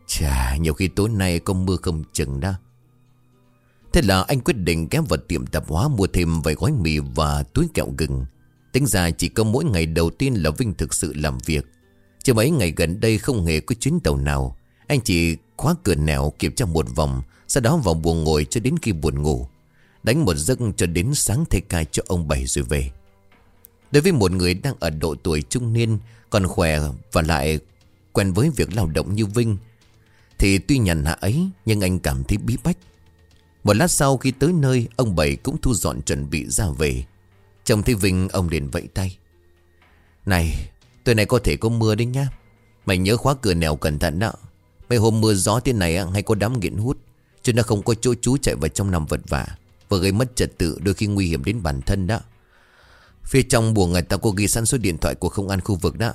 Chà, nhiều khi tối nay có mưa không chừng đó. Thế là anh quyết định ghé vào tiệm tạp hóa mua thêm vài gói mì và túi kẹo gừng. Tính ra chỉ có mỗi ngày đầu tiên là Vinh thực sự làm việc. Chứ mấy ngày gần đây không hề có chuyến tàu nào. Anh chỉ khóa cửa nẻo kiểm tra một vòng, Sau đó vào buồng ngồi cho đến khi buồn ngủ. Đánh một giấc cho đến sáng thay cai cho ông Bảy rồi về. Đối với một người đang ở độ tuổi trung niên, Còn khỏe và lại quen với việc lao động như Vinh, Thì tuy nhàn hạ ấy, Nhưng anh cảm thấy bí bách. Một lát sau khi tới nơi, Ông Bảy cũng thu dọn chuẩn bị ra về. Trông thấy Vinh, ông liền vẫy tay. Này Tối nay có thể có mưa đấy nhá. Mày nhớ khóa cửa nèo cẩn thận đó. Mấy hôm mưa gió thế này hay có đám nghiện hút Cho nó không có chỗ chú chạy vào trong nằm vật vả Và gây mất trật tự, đôi khi nguy hiểm đến bản thân đó. Phía trong buồng người ta có ghi sẵn số điện thoại của công an khu vực đó.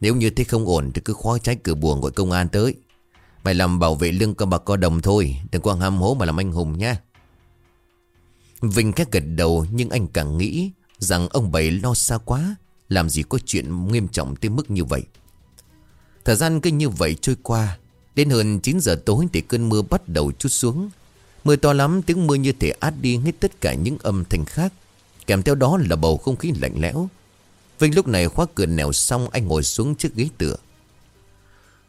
Nếu như thấy không ổn thì cứ khóa trái cửa buồng gọi công an tới. Mày làm bảo vệ lương con bạc co đồng thôi, Đừng có ham hố mà làm anh hùng nha Vinh khét gật đầu nhưng anh càng nghĩ Rằng ông bảy lo xa quá, Làm gì có chuyện nghiêm trọng tới mức như vậy. Thời gian cứ như vậy trôi qua, Đến hơn 9 giờ tối thì cơn mưa bắt đầu chút xuống. Mưa to lắm, tiếng mưa như thể át đi hết tất cả những âm thanh khác. Kèm theo đó là bầu không khí lạnh lẽo. Vinh lúc này khóa cửa nẻo xong, Anh ngồi xuống chiếc ghế tựa.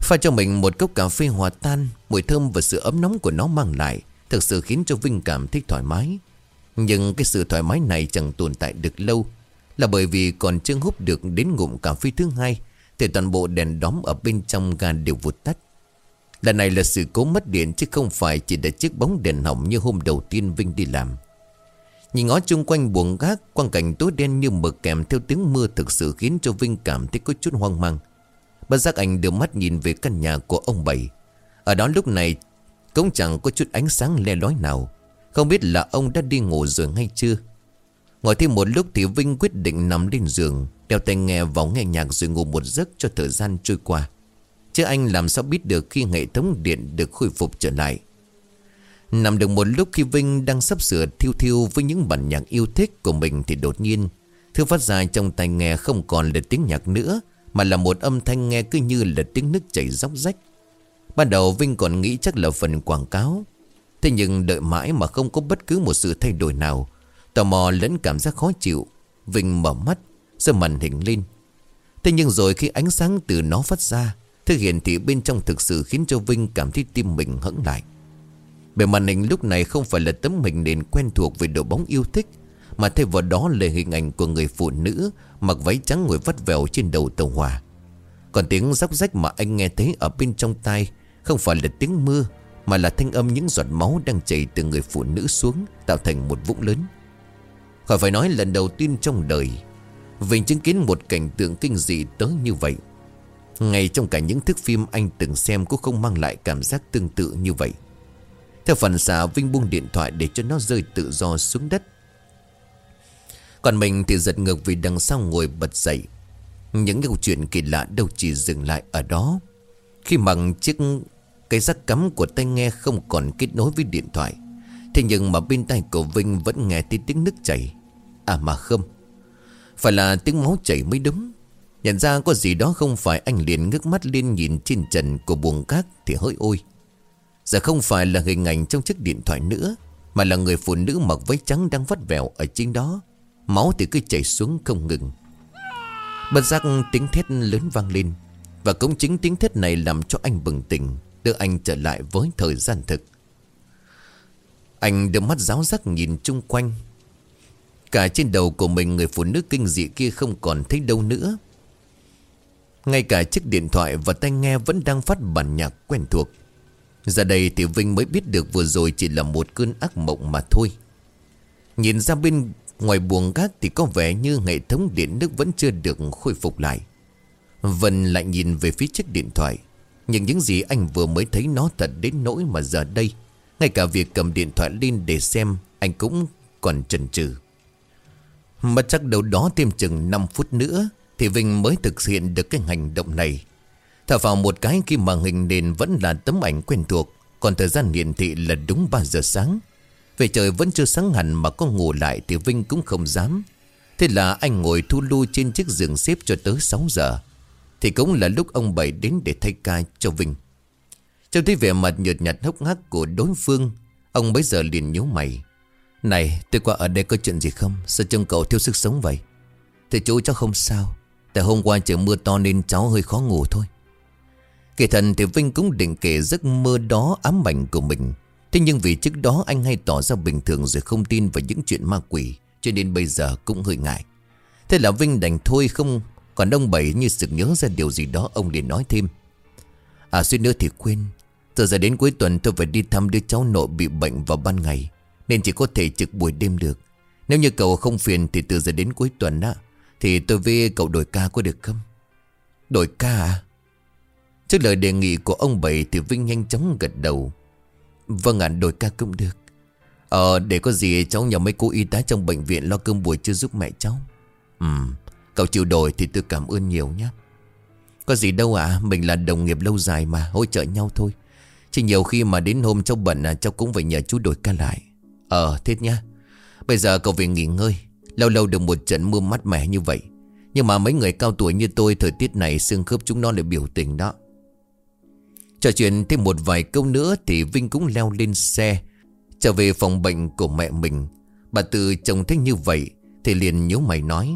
Pha cho mình một cốc cà phê hòa tan, Mùi thơm và sự ấm nóng của nó mang lại, Thực sự khiến cho Vinh cảm thấy thoải mái. Nhưng cái sự thoải mái này chẳng tồn tại được lâu. Là bởi vì còn chưa hút được đến ngụm cà phê thứ hai, Thì toàn bộ đèn đóm ở bên trong ga đều vụt tắt. Lần này là sự cố mất điện Chứ không phải chỉ là chiếc bóng đèn hỏng như hôm đầu tiên Vinh đi làm. Nhìn ngó chung quanh buồng gác, Quang cảnh tối đen như mực kèm theo tiếng mưa Thực sự khiến cho Vinh cảm thấy có chút hoang mang. Bất giác anh đưa mắt nhìn về căn nhà của ông Bảy. Ở đó lúc này, Cũng chẳng có chút ánh sáng le lói nào. Không biết là ông đã đi ngủ rồi hay chưa? Ngồi thêm một lúc thì Vinh quyết định nằm lên giường, Đeo tay nghe vào nghe nhạc rồi ngủ một giấc cho thời gian trôi qua. Chứ anh làm sao biết được khi hệ thống điện được khôi phục trở lại? Nằm được một lúc khi Vinh đang sắp sửa thiêu thiêu với những bản nhạc yêu thích của mình thì đột nhiên Thư phát ra trong tai nghe không còn là tiếng nhạc nữa, Mà là một âm thanh nghe cứ như là tiếng nước chảy róc rách. Ban đầu Vinh còn nghĩ chắc là phần quảng cáo Thế nhưng đợi mãi mà không có bất cứ một sự thay đổi nào, Tò mò lẫn cảm giác khó chịu, Vinh mở mắt Rồi màn hình lên. Thế nhưng rồi khi ánh sáng từ nó phát ra Thứ hiện thị bên trong thực sự khiến cho Vinh cảm thấy tim mình hững lại. Bề màn hình lúc này không phải là tấm hình nền quen thuộc về đội bóng yêu thích, Mà thay vào đó là hình ảnh của người phụ nữ Mặc váy trắng ngồi vắt vẻo trên đầu tàu hỏa. Còn tiếng róc rách mà anh nghe thấy ở bên trong tai Không phải là tiếng mưa mà là thanh âm những giọt máu đang chảy từ người phụ nữ xuống, Tạo thành một vũng lớn. Khỏi phải nói lần đầu tiên trong đời, Vinh chứng kiến một cảnh tượng kinh dị tới như vậy. Ngay trong cả những thước phim anh từng xem Cũng không mang lại cảm giác tương tự như vậy. Theo phần xạ, Vinh buông điện thoại Để cho nó rơi tự do xuống đất. Còn mình thì giật ngược Vì đằng sau ngồi bật dậy. Những câu chuyện kỳ lạ đâu chỉ dừng lại ở đó. Khi mặc chiếc cái rắc cắm của tay nghe không còn kết nối với điện thoại. Thế nhưng mà bên tay của Vinh vẫn nghe thấy tiếng nước chảy. À mà không. Phải là tiếng máu chảy mới đúng. Nhận ra có gì đó không phải anh liền ngước mắt lên nhìn trên trần của buồng cát thì hơi ôi. Giờ không phải là hình ảnh trong chiếc điện thoại nữa, Mà là người phụ nữ mặc váy trắng đang vắt vẹo ở trên đó. Máu thì cứ chảy xuống không ngừng. Bật giác tiếng thét lớn vang lên, Và cũng chính tiếng thét này làm cho anh bừng tỉnh. Đưa anh trở lại với thời gian thực. Anh đưa mắt giáo giác nhìn chung quanh. Cả trên đầu của mình người phụ nữ kinh dị kia không còn thấy đâu nữa. Ngay cả chiếc điện thoại và tai nghe vẫn đang phát bản nhạc quen thuộc. Giờ đây thì Vinh mới biết được vừa rồi chỉ là một cơn ác mộng mà thôi. Nhìn ra bên ngoài buồng gác thì có vẻ như hệ thống điện nước vẫn chưa được khôi phục lại. Vân lại nhìn về phía chiếc điện thoại. Nhưng những gì anh vừa mới thấy nó thật đến nỗi mà giờ đây. Ngay cả việc cầm điện thoại lên để xem, Anh cũng còn chần chừ. Mà chắc đâu đó thêm chừng 5 phút nữa thì Vinh mới thực hiện được cái hành động này. Thở vào một cái khi màn hình nền vẫn là tấm ảnh quen thuộc, Còn thời gian hiển thị là đúng 3 giờ sáng. Về trời vẫn chưa sáng hẳn mà có ngủ lại thì Vinh cũng không dám. Thế là anh ngồi thu lưu trên chiếc giường xếp cho tới 6 giờ. Thì cũng là lúc ông Bảy đến để thay ca cho Vinh. Trong thấy vẻ mặt nhợt nhạt hốc hác của đối phương, Ông bấy giờ liền nhíu mày. Này, tôi qua ở đây có chuyện gì không? Sao trông cậu thiếu sức sống vậy? Thì chú cháu không sao. Tại hôm qua trời mưa to nên cháu hơi khó ngủ thôi. Kể thần thì Vinh cũng định kể giấc mơ đó ám ảnh của mình. Thế nhưng vì trước đó anh hay tỏ ra bình thường rồi không tin vào những chuyện ma quỷ, Cho nên bây giờ cũng hơi ngại. Thế là Vinh đành thôi không còn ông Bảy như sực nhớ ra điều gì đó, ông liền nói thêm. À suýt nữa thì quên. Từ giờ đến cuối tuần tôi phải đi thăm đứa cháu nội bị bệnh vào ban ngày, Nên chỉ có thể trực buổi đêm được. Nếu như cậu không phiền thì từ giờ đến cuối tuần á, thì tôi với cậu đổi ca có được không? Đổi ca à? Trước lời đề nghị của ông Bảy Thì Vinh nhanh chóng gật đầu. Vâng ạ, đổi ca cũng được. Ờ để có gì cháu nhờ mấy cô y tá trong bệnh viện Lo cơm buổi chưa giúp mẹ cháu? Ừm. Cậu chịu đổi thì tôi cảm ơn nhiều nhé. Có gì đâu ạ Mình là đồng nghiệp lâu dài mà hỗ trợ nhau thôi. Chỉ nhiều khi mà đến hôm cháu bận à, Cháu cũng phải nhờ chú đổi ca lại. Ờ thế nhá. Bây giờ cậu về nghỉ ngơi Lâu lâu được một trận mưa mát mẻ như vậy. Nhưng mà mấy người cao tuổi như tôi Thời tiết này xương khớp chúng nó lại biểu tình đó. Trò chuyện thêm một vài câu nữa Thì Vinh cũng leo lên xe Trở về phòng bệnh của mẹ mình. Bà Tư trông thấy như vậy Thì liền nhớ mày nói.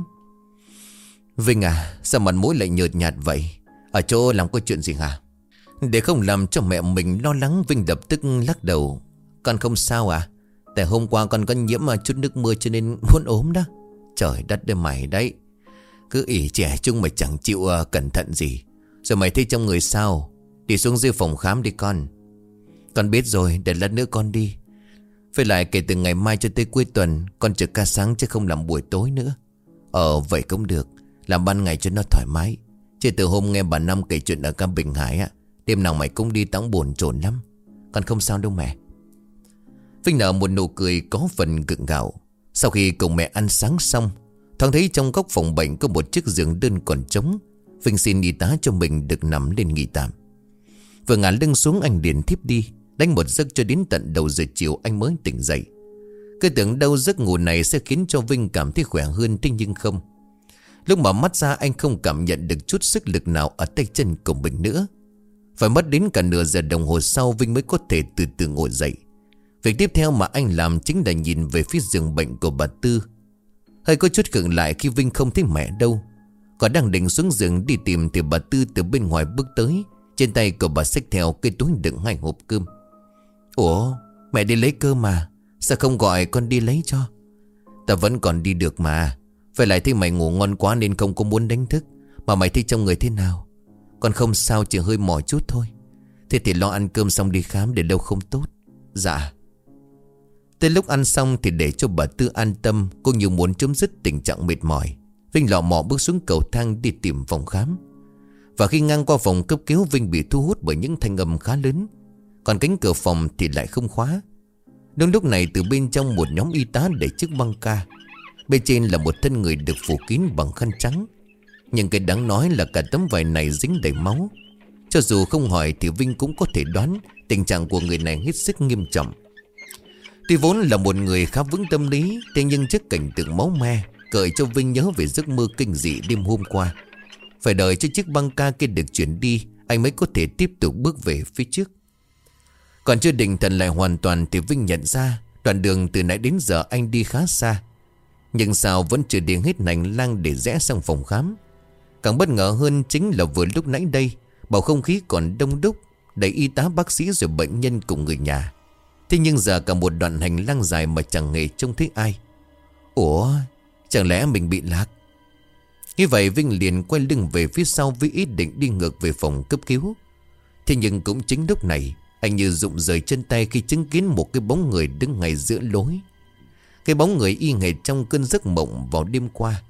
Vinh à Sao mặt mũi lại nhợt nhạt vậy? Ở chỗ làm có chuyện gì hả? Để không làm cho mẹ mình lo lắng Vinh đập tức lắc đầu. Con không sao à? Tại hôm qua con có nhiễm chút nước mưa cho nên muốn ốm đó. Trời đất đời mày đấy. Cứ ỉ trẻ chung mà chẳng chịu uh, cẩn thận gì. Rồi mày thấy trong người sao? Đi xuống dưới phòng khám đi con. Con biết rồi để lát nữa con đi. Phải lại kể từ ngày mai cho tới cuối tuần Con trực ca sáng chứ không làm buổi tối nữa. Ờ vậy cũng được. Làm ban ngày cho nó thoải mái. Chứ từ hôm nghe bà Năm kể chuyện ở Cam Bình Hải á, Đêm nào mày cũng đi tắm buồn trồn lắm. Còn không sao đâu mẹ. Vinh nở một nụ cười có phần gượng gạo. Sau khi cùng mẹ ăn sáng xong, Thoáng thấy trong góc phòng bệnh có một chiếc giường đơn còn trống. Vinh xin y tá cho mình được nằm lên nghỉ tạm. Vừa ngả lưng xuống anh liền thiếp đi, Đánh một giấc cho đến tận đầu giờ chiều anh mới tỉnh dậy. Cứ tưởng đâu giấc ngủ này sẽ khiến cho Vinh cảm thấy khỏe hơn Thế nhưng không. Lúc mở mắt ra, anh không cảm nhận được chút sức lực nào ở tay chân của mình nữa. Phải mất đến cả nửa giờ đồng hồ sau, Vinh mới có thể từ từ ngồi dậy. Việc tiếp theo mà anh làm chính là nhìn về phía giường bệnh của bà Tư. Hơi có chút cựng lại khi Vinh không thấy mẹ đâu. Còn đang định xuống giường đi tìm Thì bà Tư từ bên ngoài bước tới. Trên tay của bà xách theo cây túi đựng hai hộp cơm. Ủa, mẹ đi lấy cơm mà. Sao không gọi con đi lấy cho? Ta vẫn còn đi được mà về lại thấy mày ngủ ngon quá nên không có muốn đánh thức. Mà mày thấy trong người thế nào? Còn không sao, chỉ hơi mỏi chút thôi. Thế thì lo ăn cơm xong đi khám để đâu không tốt. Dạ. Tới lúc ăn xong thì để cho bà Tư an tâm Cũng như muốn chấm dứt tình trạng mệt mỏi. Vinh lọ mò bước xuống cầu thang đi tìm phòng khám. Và khi ngang qua phòng cấp cứu, Vinh bị thu hút bởi những thanh âm khá lớn. Còn cánh cửa phòng thì lại không khóa. Đúng lúc này, từ bên trong một nhóm y tá đẩy chiếc băng ca. Bên trên là một thân người được phủ kín bằng khăn trắng. Nhưng cái đáng nói là cả tấm vải này dính đầy máu. Cho dù không hỏi thì Vinh cũng có thể đoán Tình trạng của người này hết sức nghiêm trọng. Tuy vốn là một người khá vững tâm lý, Thế nhưng trước cảnh tượng máu me, Cởi cho Vinh nhớ về giấc mơ kinh dị đêm hôm qua. Phải đợi cho chiếc băng ca kia được chuyển đi, Anh mới có thể tiếp tục bước về phía trước. Còn chưa định thần lại hoàn toàn Thì Vinh nhận ra Đoạn đường từ nãy đến giờ anh đi khá xa. Nhưng sao vẫn chưa đi hết nành lang Để rẽ sang phòng khám? Càng bất ngờ hơn chính là vừa lúc nãy đây, Bầu không khí còn đông đúc, Đầy y tá bác sĩ rồi bệnh nhân cùng người nhà. Thế nhưng giờ cả một đoạn hành lang dài Mà chẳng hề trông thấy ai. Ủa, chẳng lẽ mình bị lạc? Như vậy Vinh liền quay lưng về phía sau Với ý định đi ngược về phòng cấp cứu. Thế nhưng cũng chính lúc này, Anh như rụng rời chân tay Khi chứng kiến một cái bóng người đứng ngay giữa lối. Cái bóng người y hệt trong cơn giấc mộng vào đêm qua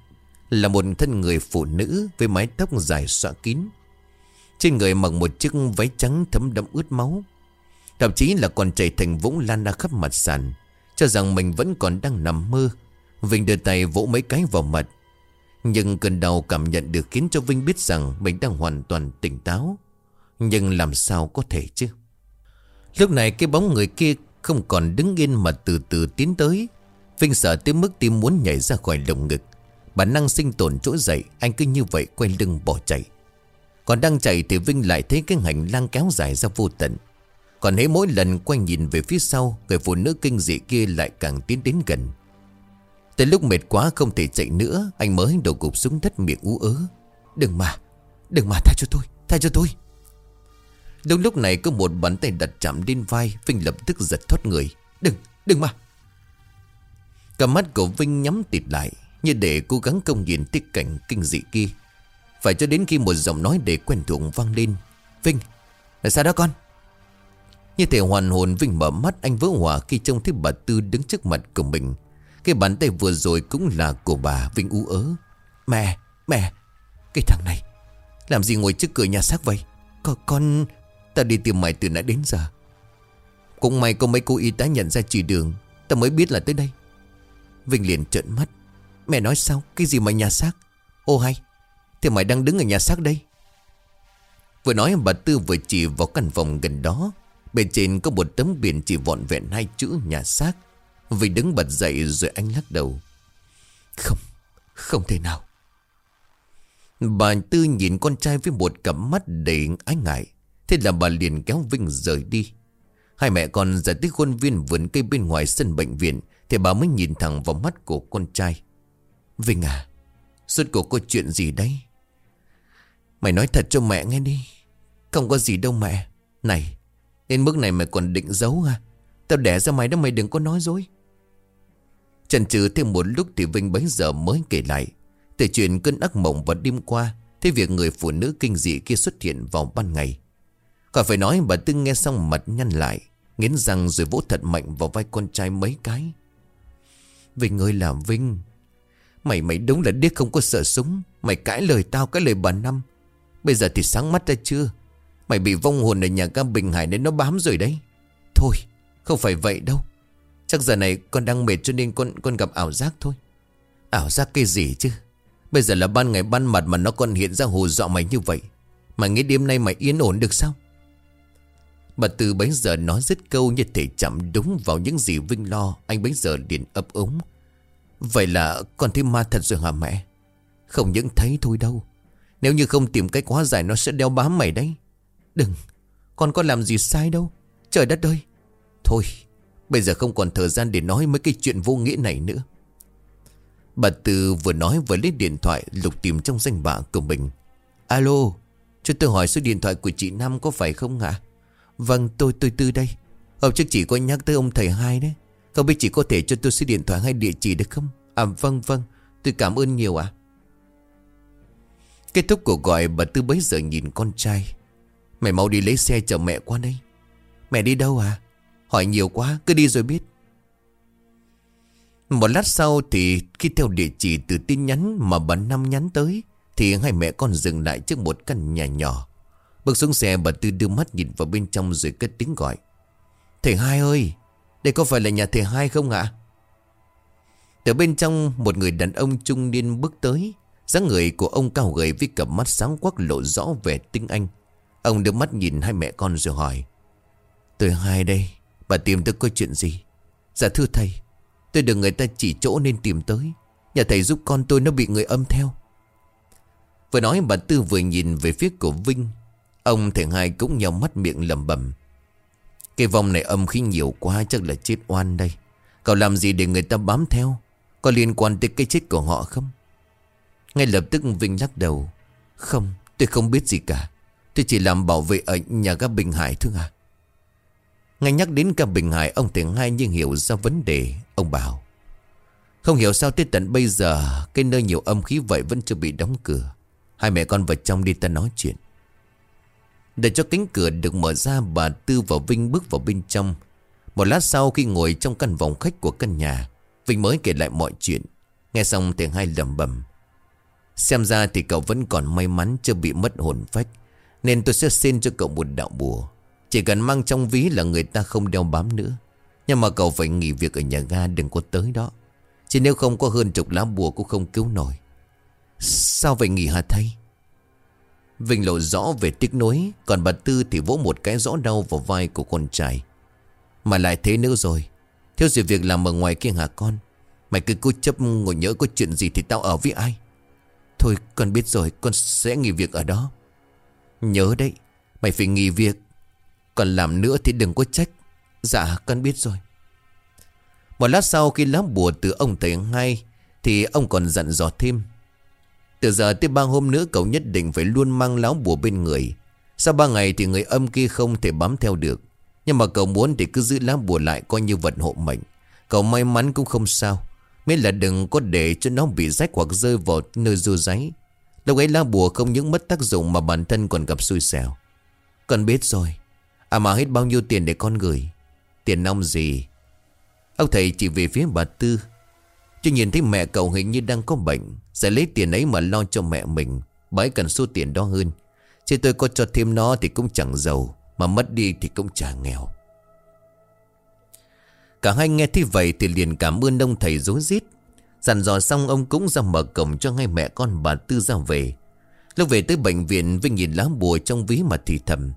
Là một thân người phụ nữ Với mái tóc dài xõa kín. Trên người mặc một chiếc váy trắng thấm đẫm ướt máu. Thậm chí là còn chảy thành vũng lan ra khắp mặt sàn, Cho rằng mình vẫn còn đang nằm mơ. Vinh đưa tay vỗ mấy cái vào mặt, Nhưng cơn đau cảm nhận được khiến cho Vinh biết rằng Mình đang hoàn toàn tỉnh táo. Nhưng làm sao có thể chứ? Lúc này cái bóng người kia Không còn đứng yên mà từ từ tiến tới. Vinh sợ tới mức tim muốn nhảy ra khỏi lồng ngực. Bản năng sinh tồn trỗi dậy Anh cứ như vậy quay lưng bỏ chạy. Còn đang chạy thì Vinh lại thấy cái hành lang kéo dài ra vô tận. Còn hễ mỗi lần quay nhìn về phía sau Người phụ nữ kinh dị kia lại càng tiến đến gần. Tới lúc mệt quá không thể chạy nữa Anh mới đổ gục xuống đất miệng ú ớ. Đừng mà Đừng mà tha cho tôi Tha cho tôi. Đúng lúc này có một bàn tay đặt chạm lên vai Vinh lập tức giật thoát người. Đừng, đừng mà cả mắt của Vinh nhắm tịt lại Như để cố gắng công nhìn tích cảnh kinh dị kia. Phải cho đến khi một giọng nói để quen thuộc vang lên Vinh Là sao đó con? Như thể hoàn hồn Vinh mở mắt anh vỡ hòa Khi trông thấy bà Tư đứng trước mặt của mình. Cái bàn tay vừa rồi cũng là của bà Vinh ú ớ. Mẹ, mẹ Cái thằng này Làm gì ngồi trước cửa nhà xác vậy? Con, con Ta đi tìm mày từ nãy đến giờ. Cũng may có mấy cô y tá nhận ra chỉ đường Ta mới biết là tới đây. Vinh liền trợn mắt. Mẹ nói sao? Cái gì mà nhà xác? Ô hay Thế mày đang đứng ở nhà xác đây. Vừa nói bà Tư vừa chỉ vào căn phòng gần đó. Bên trên có một tấm biển chỉ vọn vẹn hai chữ nhà xác. Vinh đứng bật dậy rồi anh lắc đầu. Không, không thể nào. Bà Tư nhìn con trai với một cặp mắt đầy ái ngại. Thế là bà liền kéo Vinh rời đi. Hai mẹ con giải tích khuôn viên vườn cây bên ngoài sân bệnh viện. Thì bà mới nhìn thẳng vào mắt của con trai. Vinh à Suốt cuộc có chuyện gì đấy? Mày nói thật cho mẹ nghe đi. Không có gì đâu mẹ. Này, Đến mức này mày còn định giấu à? Tao đẻ ra mày đó mày đừng có nói dối. Chần chừ thêm một lúc Thì Vinh bấy giờ mới kể lại. Từ chuyện cơn ác mộng vào đêm qua Thế việc người phụ nữ kinh dị kia xuất hiện vào ban ngày. Khỏi phải nói bà Tư nghe xong mặt nhăn lại, Nghiến răng rồi vỗ thật mạnh vào vai con trai mấy cái. Vì người là Vinh. Mày mày đúng là điếc không có sợ súng. Mày cãi lời tao cái lời bà Năm. Bây giờ thì sáng mắt ra chưa? Mày bị vong hồn ở nhà cam Bình Hải nên nó bám rồi đấy. Thôi, không phải vậy đâu. Chắc giờ này con đang mệt cho nên con con gặp ảo giác thôi. Ảo giác cái gì chứ? Bây giờ là ban ngày ban mặt mà nó còn hiện ra hồ dọa mày như vậy. Mày nghĩ đêm nay mày yên ổn được sao? Bà từ bấy giờ nói dứt câu như thể chạm đúng vào những gì Vinh lo. Anh bấy giờ liền ấp ống Vậy là con thấy ma thật rồi hả mẹ? Không những thấy thôi đâu. Nếu như không tìm cách hóa giải nó sẽ đeo bám mày đấy. Đừng. Con có làm gì sai đâu. Trời đất ơi. Thôi, Bây giờ không còn thời gian để nói mấy cái chuyện vô nghĩa này nữa. Bà tư vừa nói vừa lấy điện thoại, lục tìm trong danh bạ của mình. Alo, Cho tôi hỏi số điện thoại của chị Nam có phải không ạ? Vâng tôi tôi Tư đây. Hôm trước chị có nhắc tới ông thầy hai đấy. Không biết chị có thể cho tôi số điện thoại hay địa chỉ được không? À vâng vâng. Tôi cảm ơn nhiều ạ. Kết thúc cuộc gọi, bà Tư bấy giờ nhìn con trai. Mày mau đi lấy xe chở mẹ qua đây. Mẹ đi đâu à? Hỏi nhiều quá, cứ đi rồi biết. Một lát sau thì khi theo địa chỉ từ tin nhắn mà bà Năm nhắn tới, Thì hai mẹ con dừng lại trước một căn nhà nhỏ. Bước xuống xe, bà Tư đưa mắt nhìn vào bên trong rồi cất tiếng gọi. Thầy hai ơi, Đây có phải là nhà thầy hai không ạ? Từ bên trong, một người đàn ông trung niên bước tới. Dáng người của ông cao gầy với cặp mắt sáng quắc lộ rõ về tinh anh. Ông đưa mắt nhìn hai mẹ con rồi hỏi, Tôi hai đây, Bà tìm tôi có chuyện gì? Dạ thưa thầy, Tôi được người ta chỉ chỗ nên tìm tới. Nhà thầy giúp con tôi nó bị người âm theo. Vừa nói, bà Tư vừa nhìn về phía của Vinh. Ông thầy hai cũng nhau mắt miệng lầm bầm Cái vòng này âm khí nhiều quá, chắc là chết oan đây. Cậu làm gì để người ta bám theo? Có liên quan tới cái chết của họ không? Ngay lập tức Vinh lắc đầu. Không, tôi không biết gì cả. Tôi chỉ làm bảo vệ ở nhà ga Bình Hải thôi à. Ngay nhắc đến ca Bình Hải, Ông thầy hai nhưng hiểu ra vấn đề. Ông bảo, Không hiểu sao tới tận bây giờ, Cái nơi nhiều âm khí vậy vẫn chưa bị đóng cửa. Hai mẹ con vào trong đi ta nói chuyện. Để cho cánh cửa được mở ra, Bà Tư và Vinh bước vào bên trong. Một lát sau khi ngồi trong căn phòng khách của căn nhà, Vinh mới kể lại mọi chuyện. Nghe xong tiếng hai lầm bầm Xem ra thì cậu vẫn còn may mắn chưa bị mất hồn phách, Nên tôi sẽ xin cho cậu một đạo bùa. Chỉ cần mang trong ví là người ta không đeo bám nữa. Nhưng mà cậu phải nghỉ việc ở nhà ga đừng có tới đó. Chỉ nếu không có hơn chục lá bùa cũng không cứu nổi. Sao vậy nghỉ hả thầy? Vinh lộ rõ về tiếc nối Còn bà Tư thì vỗ một cái rõ đau vào vai của con trai. Mà lại thế nữa rồi. Thiếu gì việc làm ở ngoài kia hả con? Mày cứ cố chấp ngồi nhớ có chuyện gì thì tao ở với ai? Thôi, con biết rồi, Con sẽ nghỉ việc ở đó. Nhớ đấy, Mày phải nghỉ việc. Còn làm nữa thì đừng có trách. Dạ con biết rồi. Một lát sau khi lá bùa từ ông thầy ngay, Thì ông còn dặn dò thêm từ giờ tới ba hôm nữa cậu nhất định phải luôn mang láo bùa bên người. Sau ba ngày thì người âm kia không thể bám theo được. Nhưng mà cậu muốn thì cứ giữ lá bùa lại coi như vật hộ mệnh. Cậu may mắn cũng không sao. Miễn là đừng có để cho nó bị rách hoặc rơi vào nơi rô giấy Lúc ấy lá bùa không những mất tác dụng mà bản thân còn gặp xui xẻo. Con biết rồi. À mà hết bao nhiêu tiền để con gửi? Tiền nong gì? Ông thầy chỉ về phía bà Tư. Chứ nhìn thấy mẹ cậu hình như đang có bệnh, Sẽ lấy tiền ấy mà lo cho mẹ mình, Bà ấy cần số tiền đó hơn. Chứ tôi có cho thêm nó thì cũng chẳng giàu, Mà mất đi thì cũng chả nghèo. Cả hai nghe thế vậy thì liền cảm ơn ông thầy dối rít. Dặn dò xong ông cũng ra mở cổng cho ngay mẹ con bà Tư ra về. Lúc về tới bệnh viện Vinh nhìn lá bùa trong ví mà thì thầm.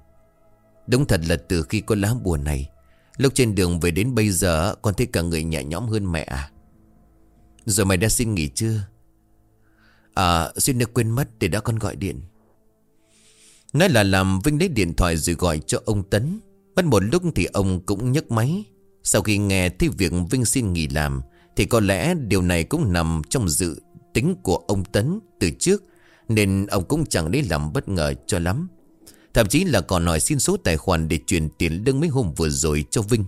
Đúng thật là từ khi có lá bùa này, Lúc trên đường về đến bây giờ, Con thấy cả người nhẹ nhõm hơn mẹ à rồi mày đã xin nghỉ chưa? À xin được quên mất Để đã con gọi điện. Nói là làm Vinh lấy điện thoại rồi gọi cho ông Tấn. Mất một lúc thì ông cũng nhấc máy. Sau khi nghe thấy việc Vinh xin nghỉ làm, Thì có lẽ điều này cũng nằm trong dự tính của ông Tấn từ trước, Nên ông cũng chẳng lấy làm bất ngờ cho lắm. Thậm chí là còn hỏi xin số tài khoản để chuyển tiền lương mấy hôm vừa rồi cho Vinh.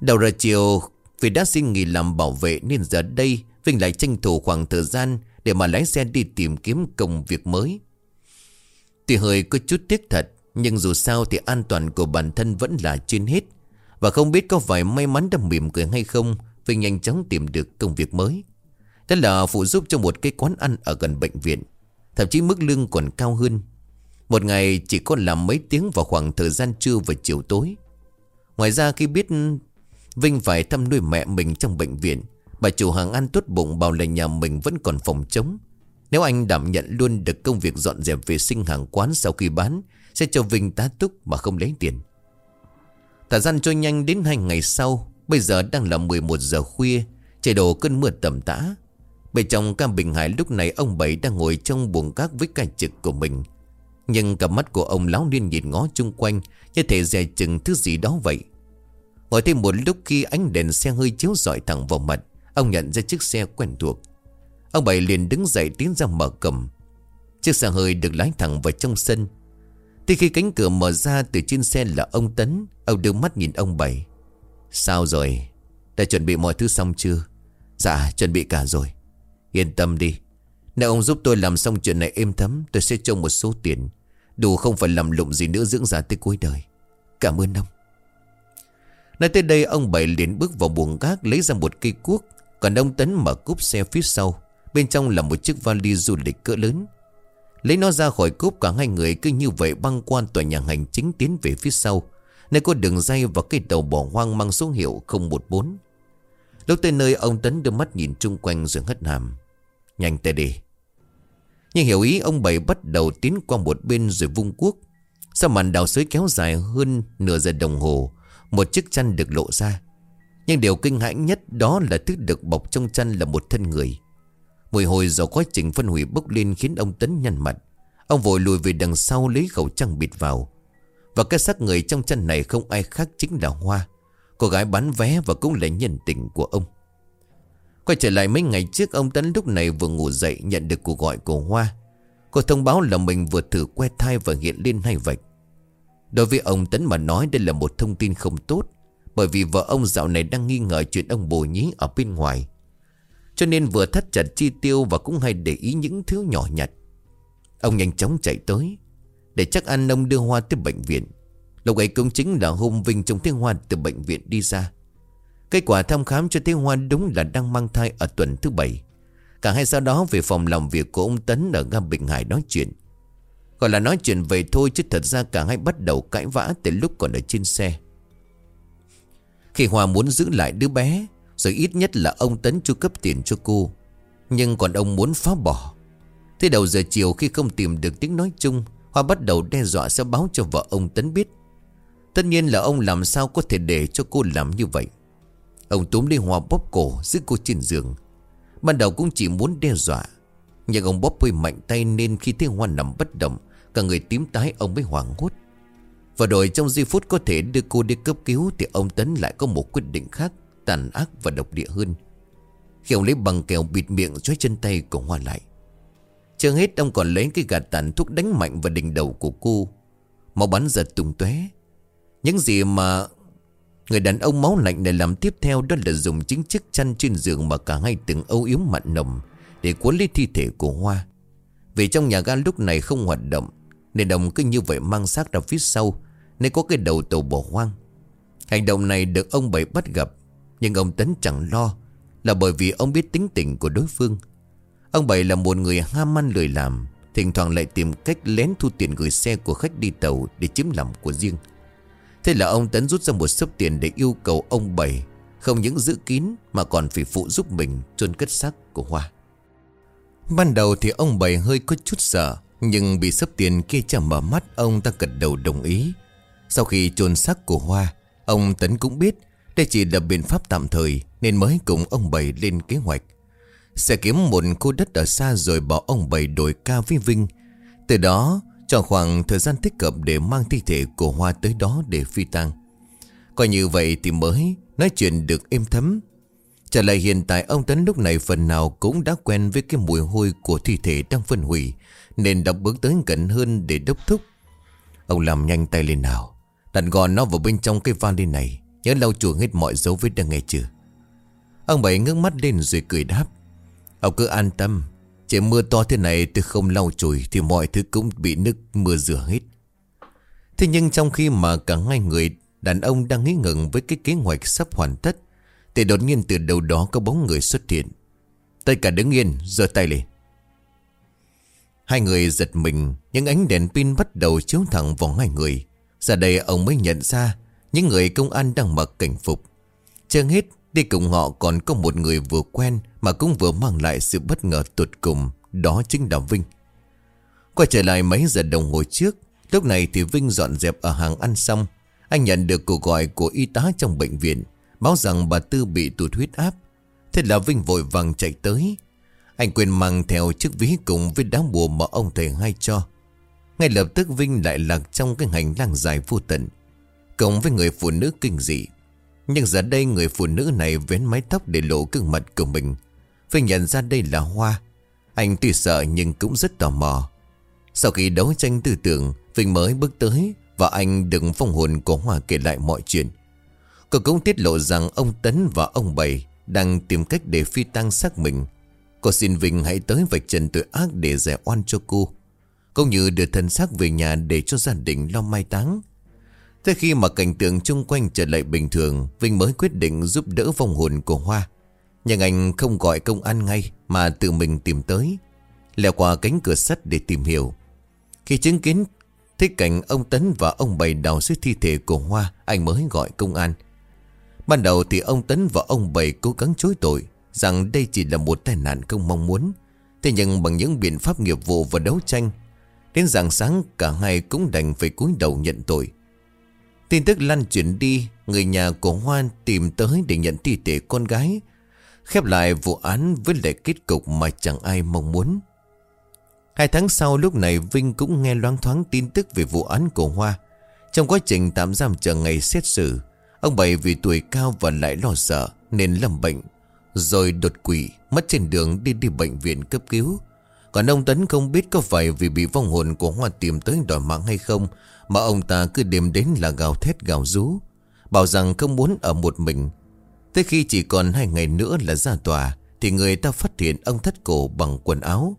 Đầu ra chiều vì đã xin nghỉ làm bảo vệ nên giờ đây Vinh lại tranh thủ khoảng thời gian Để mà lái xe đi tìm kiếm công việc mới. Tuy hơi có chút tiếc thật, Nhưng dù sao thì an toàn của bản thân vẫn là trên hết. Và không biết có phải may mắn đâm mỉm cười hay không, Vinh nhanh chóng tìm được công việc mới. Đó là phụ giúp cho một cái quán ăn ở gần bệnh viện, Thậm chí mức lương còn cao hơn. Một ngày chỉ có làm mấy tiếng vào khoảng thời gian trưa và chiều tối. Ngoài ra khi biết Vinh phải thăm nuôi mẹ mình trong bệnh viện. Bà chủ hàng ăn tốt bụng bảo là nhà mình vẫn còn phòng chống. Nếu anh đảm nhận luôn được công việc dọn dẹp vệ sinh hàng quán sau khi bán, Sẽ cho Vinh tá túc mà không lấy tiền. Thời gian trôi nhanh đến hai ngày sau, Bây giờ đang là 11 giờ khuya Trời đổ cơn mưa tầm tã. Bên trong cam Bình Hải lúc này ông Bảy đang ngồi trong buồng các với ca trực của mình. Nhưng cặp mắt của ông láo liên nhìn ngó chung quanh, Như thể dè chừng thứ gì đó vậy. Ngồi thêm một lúc khi ánh đèn xe hơi chiếu rọi thẳng vào mặt, Ông nhận ra chiếc xe quen thuộc. Ông Bảy liền đứng dậy tiến ra mở cầm. Chiếc xe hơi được lái thẳng vào trong sân. Thì khi cánh cửa mở ra, từ trên xe là ông Tấn. Ông đưa mắt nhìn ông Bảy. Sao rồi? Đã chuẩn bị mọi thứ xong chưa? Dạ chuẩn bị cả rồi. Yên tâm đi. Nếu ông giúp tôi làm xong chuyện này êm thấm, Tôi sẽ cho một số tiền. Đủ không phải làm lụng gì nữa, dưỡng già tới cuối đời. Cảm ơn ông. Nói tới đây, ông Bảy liền bước vào buồng gác, lấy ra một cây cuốc. Còn ông Tấn mở cúp xe phía sau. Bên trong là một chiếc vali du lịch cỡ lớn. Lấy nó ra khỏi cốp, cả hai người cứ như vậy băng qua tòa nhà hành chính tiến về phía sau. Nơi có đường dây và cây đầu bỏ hoang mang số hiệu 014 Lúc tới nơi, ông Tấn đưa mắt nhìn chung quanh rồi hất hàm. Nhanh tay đi. Nhưng hiểu ý, ông Bảy bắt đầu tiến qua một bên rồi vung cuốc. Sau màn đào sới kéo dài hơn nửa giờ đồng hồ một chiếc chăn được lộ ra. Nhưng điều kinh hãi nhất đó là thứ được bọc trong chăn là một thân người. Mùi hồi do quá trình phân hủy bốc lên khiến ông Tấn nhăn mặt. Ông vội lùi về đằng sau lấy khẩu trang bịt vào. Và cái xác người trong chăn này không ai khác chính là Hoa. Cô gái bán vé và cũng là nhân tình của ông. Quay trở lại mấy ngày trước, Ông Tấn lúc này vừa ngủ dậy Nhận được cuộc gọi của Hoa. Cô thông báo là mình vừa thử que thai Và hiện lên hai vạch. Đối với ông Tấn mà nói đây là một thông tin không tốt, Bởi vì vợ ông dạo này đang nghi ngờ chuyện ông bồ nhí ở bên ngoài. Cho nên vừa thắt chặt chi tiêu Và cũng hay để ý những thứ nhỏ nhặt. Ông nhanh chóng chạy tới, Để chắc ăn ông đưa Hoa tới bệnh viện. Lúc ấy cũng chính là hôm Vinh trông thấy Hoa từ bệnh viện đi ra. Kết quả thăm khám cho thấy Hoa đúng là đang mang thai ở tuần thứ bảy. Cả hai sau đó về phòng làm việc của ông Tấn ở ga Bình Hải nói chuyện. Gọi là nói chuyện về thôi chứ thật ra cả hai bắt đầu cãi vã từ lúc còn ở trên xe. Khi hòa muốn giữ lại đứa bé, Rồi ít nhất là ông Tấn chu cấp tiền cho cô. Nhưng còn ông muốn phá bỏ. Thế đầu giờ chiều khi không tìm được tiếng nói chung Hoa bắt đầu đe dọa sẽ báo cho vợ ông Tấn biết. Tất nhiên là ông làm sao có thể để cho cô làm như vậy. Ông túm lấy Hoa bóp cổ, giữ cô trên giường. Ban đầu cũng chỉ muốn đe dọa, Nhưng ông bóp hơi mạnh tay nên khi thấy Hoa nằm bất động Cả người tím tái, ông mới hoảng hốt. Và rồi trong giây phút có thể đưa cô đi cấp cứu Thì ông Tấn lại có một quyết định khác, Tàn ác và độc địa hơn. Khi ông lấy bằng kèo bịt miệng Chói chân tay của Hoa lại. Chưa hết, ông còn lấy cái gạt tàn thuốc đánh mạnh vào đỉnh đầu của cô. Máu bắn giật tung tóe. Những gì mà Người đàn ông máu lạnh này làm tiếp theo Đó là dùng chính chiếc chăn trên giường Mà cả hai từng âu yếm mặn nồng Để cuốn lấy thi thể của Hoa. Vì trong nhà ga lúc này không hoạt động nên đồng cứ như vậy mang xác ra phía sau, Nên có cái đầu tàu bỏ hoang. Hành động này được ông Bảy bắt gặp, Nhưng ông Tấn chẳng lo, Là bởi vì ông biết tính tình của đối phương. Ông Bảy là một người ham ăn lười làm, Thỉnh thoảng lại tìm cách lén thu tiền gửi xe của khách đi tàu Để chiếm làm của riêng. Thế là ông Tấn rút ra một số tiền để yêu cầu ông Bảy Không những giữ kín mà còn phải phụ giúp mình chôn cất xác của Hoa. Ban đầu thì ông Bảy hơi có chút sợ nhưng bị sấp tiền kia chẳng mở mắt, Ông ta gật đầu đồng ý. Sau khi chôn xác của Hoa, Ông Tấn cũng biết Đây chỉ là biện pháp tạm thời Nên mới cùng ông Bảy lên kế hoạch. Sẽ kiếm một khu đất ở xa rồi bỏ ông bảy đổi ca với Vinh. Từ đó cho khoảng thời gian thích hợp để mang thi thể của Hoa tới đó để phi tang. Coi như vậy thì mới nói chuyện được êm thấm. Trở lại hiện tại ông Tấn lúc này phần nào cũng đã quen với cái mùi hôi của thi thể đang phân hủy nên đã bước tới gần hơn để đốc thúc. Ông làm nhanh tay lên nào, Đặt gòn nó vào bên trong cái vali này, Nhớ lau chuồng hết mọi dấu vết đang nghe chưa? Ông Bảy ngước mắt lên rồi cười đáp. Ông cứ an tâm Chỉ mưa to thế này tôi không lau chùi Thì mọi thứ cũng bị nước mưa rửa hết. Thế nhưng trong khi mà cả hai người, Đàn ông đang nghĩ ngừng với cái kế hoạch sắp hoàn tất, Thì đột nhiên từ đầu đó có bóng người xuất hiện. Tất cả đứng yên, giơ tay lên. Hai người giật mình, Những ánh đèn pin bắt đầu chiếu thẳng vào hai người. Giờ đây ông mới nhận ra Những người công an đang mặc cảnh phục. Chưa hết, Đi cùng họ còn có một người vừa quen Mà cũng vừa mang lại sự bất ngờ tuyệt cùng, Đó chính là Vinh. Quay trở lại mấy giờ đồng hồ trước, Lúc này thì Vinh dọn dẹp ở hàng ăn xong. Anh nhận được cuộc gọi của y tá trong bệnh viện, Báo rằng bà Tư bị tụt huyết áp. Thế là Vinh vội vàng chạy tới anh quên mang theo chiếc ví cùng với đá bùa mà ông thầy hay cho. Ngay lập tức Vinh lại lạc trong cái hành lang dài vô tận, Cộng với người phụ nữ kinh dị. Nhưng giờ đây người phụ nữ này vén mái tóc để lộ gương mặt của mình. Vinh nhận ra đây là Hoa. Anh tuy sợ nhưng cũng rất tò mò. Sau khi đấu tranh tư tưởng, Vinh mới bước tới Và anh đừng phong hồn của Hoa kể lại mọi chuyện. Cô cũng tiết lộ rằng ông Tấn và ông Bảy Đang tìm cách để phi tăng xác mình. Cô xin Vinh hãy tới vạch trần tội ác để giải oan cho cô, Cũng như đưa thân xác về nhà để cho gia đình lo mai táng. Thế khi mà cảnh tượng chung quanh trở lại bình thường, Vinh mới quyết định giúp đỡ vong hồn của Hoa. Nhưng anh không gọi công an ngay, Mà tự mình tìm tới, Leo qua cánh cửa sắt để tìm hiểu. Khi chứng kiến Thấy cảnh ông Tấn và ông Bảy đào dưới thi thể của Hoa, Anh mới gọi công an. Ban đầu thì ông Tấn và ông Bảy cố gắng chối tội Rằng đây chỉ là một tai nạn không mong muốn. Thế nhưng bằng những biện pháp nghiệp vụ và đấu tranh, Đến rạng sáng cả hai cũng đành phải cúi đầu nhận tội. Tin tức lan chuyển đi, Người nhà của Hoan tìm tới để nhận thi thể con gái, Khép lại vụ án với lại kết cục mà chẳng ai mong muốn. Hai tháng sau, lúc này Vinh cũng nghe loáng thoáng tin tức về vụ án của Hoa. Trong quá trình tạm giam chờ ngày xét xử, Ông Bảy vì tuổi cao và lại lo sợ Nên lâm bệnh. Rồi đột quỷ Mất trên đường đi đi bệnh viện cấp cứu. Còn ông Tấn không biết có phải vì bị vong hồn của Hoa tìm tới đòi mạng hay không, Mà ông ta cứ đêm đến là gào thét gào rú, Bảo rằng không muốn ở một mình. Tới khi chỉ còn hai ngày nữa là ra tòa, Thì người ta phát hiện ông thất cổ bằng quần áo.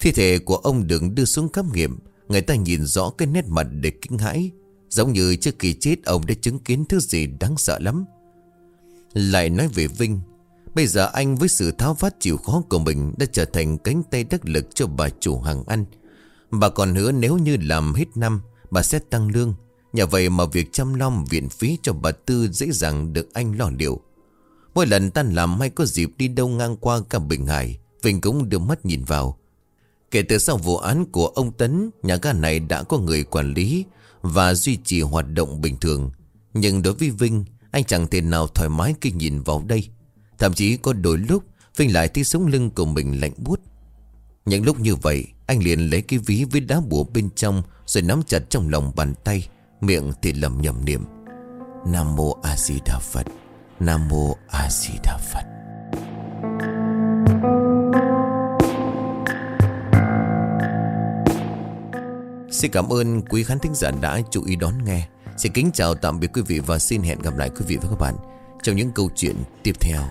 Thi thể của ông được đưa xuống khám nghiệm, Người ta nhìn rõ cái nét mặt để kinh hãi, Giống như trước khi chết ông đã chứng kiến thứ gì đáng sợ lắm. Lại nói về Vinh Bây giờ anh với sự tháo vát chịu khó của mình Đã trở thành cánh tay đắc lực cho bà chủ hàng ăn. Bà còn hứa nếu như làm hết năm, Bà sẽ tăng lương. Nhờ vậy mà việc chăm nom viện phí cho bà Tư dễ dàng được anh lo liệu. Mỗi lần tan làm hay có dịp đi đâu ngang qua cả Bình Hải, Vinh cũng đưa mắt nhìn vào. Kể từ sau vụ án của ông Tấn, Nhà ga này đã có người quản lý Và duy trì hoạt động bình thường. Nhưng đối với Vinh, Anh chẳng thể nào thoải mái khi nhìn vào đây. Thậm chí có đôi lúc, Vinh lại thấy sống lưng của mình lạnh buốt. Những lúc như vậy, Anh liền lấy cái ví với đá bùa bên trong Rồi nắm chặt trong lòng bàn tay, Miệng thì lầm nhầm niệm, Nam Mô A Di Đà Phật, Nam Mô A Di Đà Phật. Xin cảm ơn quý khán thính giả đã chú ý đón nghe. Xin kính chào, tạm biệt quý vị và xin hẹn gặp lại quý vị và các bạn Trong những câu chuyện tiếp theo.